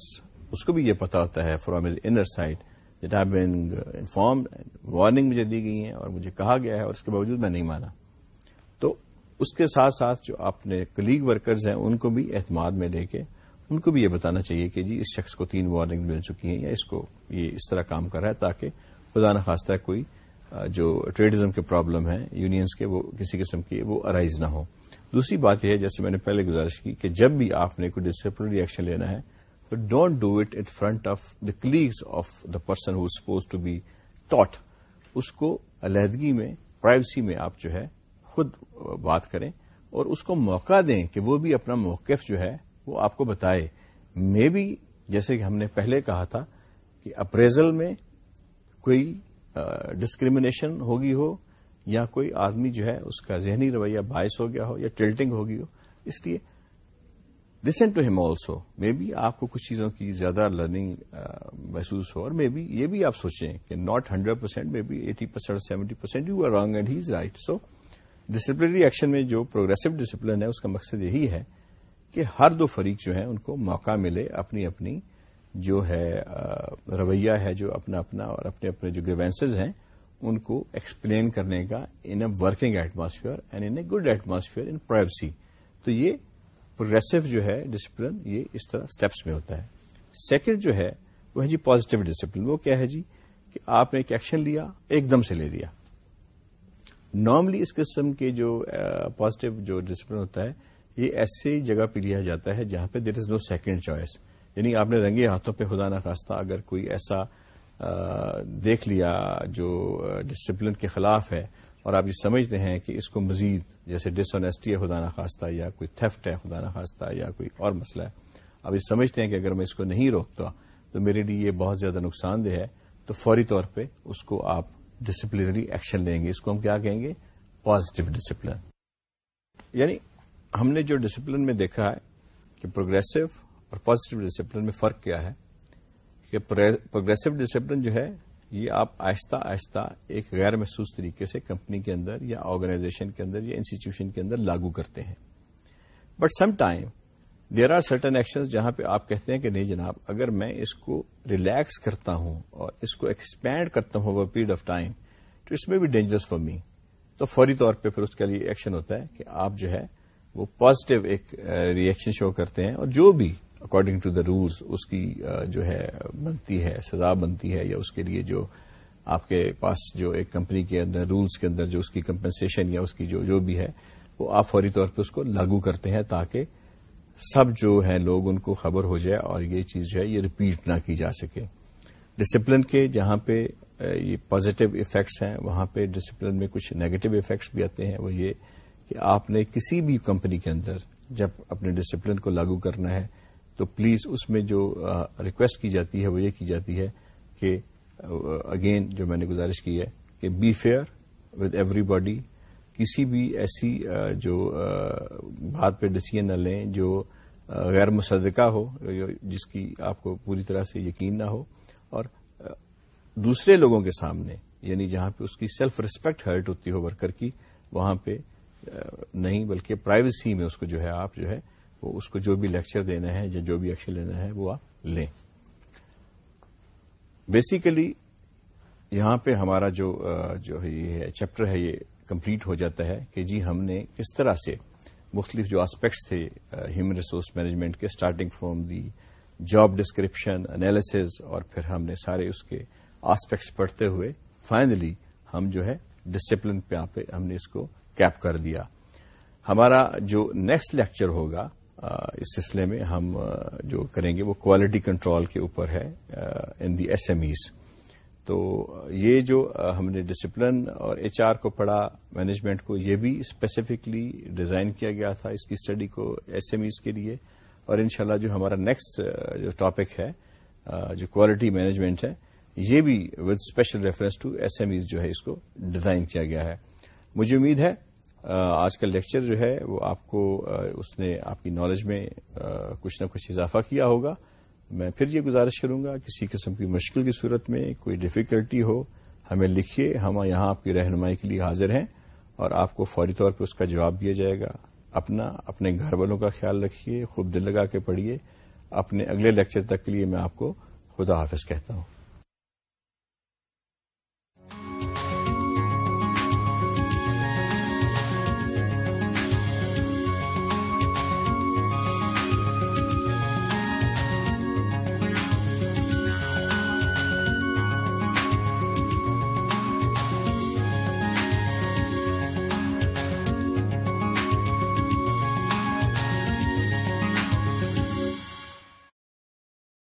اس کو بھی یہ پتا ہوتا ہے from his inner side that I been inform warning مجھے دی گئی ہے اور مجھے کہا گیا ہے اور اس کے باوجود میں نہیں مانا۔ اس کے ساتھ ساتھ جو اپنے کلیگ ورکرز ہیں، ان کو بھی اعتماد میں لے کے، ان کو بھی یہ بتانا چاہیے کہ جی اس شخص کو تین وارننگ مل چکی ہیں یا اس کو یہ اس طرح کام کر رہا ہے تاکہ خدا نخواستہ کوئی جو ٹریڈزم کے پرابلم ہیں یونینز کے، وہ کسی قسم کی وہ ارائز نہ ہو دوسری بات یہ ہے، جیسے میں نے پہلے گزارش کی کہ جب بھی آپ نے کوئی ڈسپلنری ایکشن لینا ہے، تو don't do it at front of the colleagues of the person who suppose to be taught اس کو علیحدگی میں پرائیویسی میں آپ جو ہے خود بات کریں اور اس کو موقع دیں کہ وہ بھی اپنا موقف جو ہے وہ آپ کو بتائے۔ مے بی جیسے کہ ہم نے پہلے کہا تھا کہ اپریزل میں کوئی ڈسکریمنیشن ہوگی ہو یا کوئی آدمی جو ہے اس کا ذہنی رویہ باعث ہو گیا ہو یا ٹلٹنگ ہوگی ہو، اس لیے listen to him also maybe آپ کو کچھ چیزوں کی زیادہ لرننگ محسوس ہو اور مے بی یہ بھی آپ سوچیں کہ not hundred percent maybe eighty percent seventy percent you are wrong and he is right so disciplinary action میں جو پروگرسو ڈسپلن ہے، اس کا مقصد یہی ہے کہ ہر دو فریق جو ہیں، ان کو موقع ملے اپنی اپنی جو ہے رویہ ہے، جو اپنا اپنا اور اپنے اپنے جو گریوینسز ہیں، ان کو ایکسپلین کرنے کا in a working atmosphere and in a good atmosphere in privacy تو یہ پروگرسو جو ہے ڈسپلن یہ اس طرح اسٹیپس میں ہوتا ہے۔ سیکنڈ جو ہے، وہ ہے جی پازیٹو ڈسپلن وہ کیا ہے جی؟ کہ آپ نے ایک ایکشن لیا، ایک دم سے لے لیا۔ نارملی اس قسم کے جو پازیٹو جو ڈسپلن ہوتا ہے، یہ ایسی جگہ پہ لیا جاتا ہے جہاں پہ دیر از نو سیکنڈ چوائس یعنی آپ نے رنگے ہاتھوں پہ خدا نخواستہ اگر کوئی ایسا دیکھ لیا جو ڈسپلن کے خلاف ہے اور آپ یہ سمجھتے ہیں کہ اس کو مزید جیسے ڈس آنےسٹی ہے خدا نخواستہ یا کوئی تھفٹ ہے خدا نخواستہ یا کوئی اور مسئلہ ہے، آپ یہ سمجھتے ہیں کہ اگر میں اس کو نہیں روکتا تو میرے لیے یہ بہت زیادہ نقصان دہ ہے، تو فوری طور پہ اس کو آپ ڈسپلنری ایکشن لیں گے۔ اس کو ہم کیا کہیں گے؟ پازیٹو ڈسپلن یعنی ہم نے جو ڈسپلن میں دیکھا ہے کہ پروگرسو اور پازیٹو ڈسپلن میں فرق کیا ہے، کہ پروگرسو ڈسپلن جو ہے، یہ آپ آہستہ آہستہ ایک غیر محسوس طریقے سے کمپنی کے اندر یا آرگنائزیشن کے اندر یا انسٹیٹیوشن کے اندر لاگو کرتے ہیں۔ But some time there are certain action جہاں پہ آپ کہتے ہیں کہ نہیں جناب، اگر میں اس کو ریلیکس کرتا ہوں اور اس کو ایکسپینڈ کرتا ہوں اوور پیریڈ آف ٹائم تو اس میں بھی ڈینجرس فار می تو فوری طور پہ پھر اس کے لیے ایکشن ہوتا ہے کہ آپ جو ہے وہ پازیٹو ایک ریئیکشن شو کرتے ہیں اور جو بھی اکارڈنگ ٹو دا رولس اس کی جو ہے بنتی ہے، سزا بنتی ہے یا اس کے لیے جو آپ کے پاس جو ایک کمپنی کے اندر رولس کے اندر جو اس کی کمپنسیشن یا اس کی جو جو بھی ہے، وہ آپ فوری طور پہ اس کو لاگو کرتے ہیں تاکہ سب جو ہیں لوگ ان کو خبر ہو جائے اور یہ چیز جو ہے یہ ریپیٹ نہ کی جا سکے۔ ڈسپلن کے جہاں پہ یہ پازیٹو افیکٹس ہیں، وہاں پہ ڈسپلن میں کچھ نیگیٹو افیکٹس بھی آتے ہیں، وہ یہ کہ آپ نے کسی بھی کمپنی کے اندر جب اپنے ڈسپلن کو لاگو کرنا ہے، تو پلیز اس میں جو ریکویسٹ کی جاتی ہے، وہ یہ کی جاتی ہے کہ اگین جو میں نے گزارش کی ہے کہ be fair with everybody کسی بھی ایسی جو بات پہ ڈسیزن نہ لیں، جو غیر مصدقہ ہو جس کی آپ کو پوری طرح سے یقین نہ ہو، اور دوسرے لوگوں کے سامنے یعنی جہاں پہ اس کی سیلف ریسپیکٹ ہرٹ ہوتی ہو ورکر کی، وہاں پہ نہیں، بلکہ پرائیویسی میں اس کو جو ہے آپ جو ہے، وہ اس کو جو بھی لیکچر دینا ہے یا جو بھی ایکشن لینا ہے، وہ آپ لیں۔ بیسیکلی یہاں پہ ہمارا جو جو یہ چیپٹر ہے، یہ کمپلیٹ ہو جاتا ہے کہ جی ہم نے کس طرح سے مختلف جو آسپیکٹس تھے ہیومن ریسورس مینجمنٹ کے starting from the job description analysis اور پھر ہم نے سارے اس کے آسپیکٹس پڑھتے ہوئے فائنلی ہم جو ہے ڈسپلن پہ پہ ہم نے اس کو کیپ کر دیا۔ ہمارا جو نیکسٹ لیکچر ہوگا اس سلسلے میں ہم جو کریں گے وہ کوالٹی کنٹرول کے اوپر ہے in the S M Es تو یہ جو ہم نے ڈسپلن اور ایچ آر کو پڑھا مینجمنٹ کو، یہ بھی اسپیسیفکلی ڈیزائن کیا گیا تھا اس کی اسٹڈی کو ایس ایم ایز کے لیے۔ اور انشاءاللہ جو ہمارا نیکسٹ جو ٹاپک ہے جو کوالٹی مینجمنٹ ہے، یہ بھی with special reference to SMEs جو ہے اس کو ڈیزائن کیا گیا ہے۔ مجھے امید ہے آج کا لیکچر جو ہے وہ آپ کو اس نے، آپ کی نالج میں کچھ نہ کچھ اضافہ کیا ہوگا۔ میں پھر یہ گزارش کروں گا کسی قسم کی مشکل کی صورت میں کوئی ڈفیکلٹی ہو، ہمیں لکھیے، ہم یہاں آپ کی رہنمائی کے لیے حاضر ہیں اور آپ کو فوری طور پہ اس کا جواب دیا جائے گا۔ اپنا، اپنے گھر والوں کا خیال رکھیے، خوب دل لگا کے پڑھیے۔ اپنے اگلے لیکچر تک کے لیے میں آپ کو خدا حافظ کہتا ہوں۔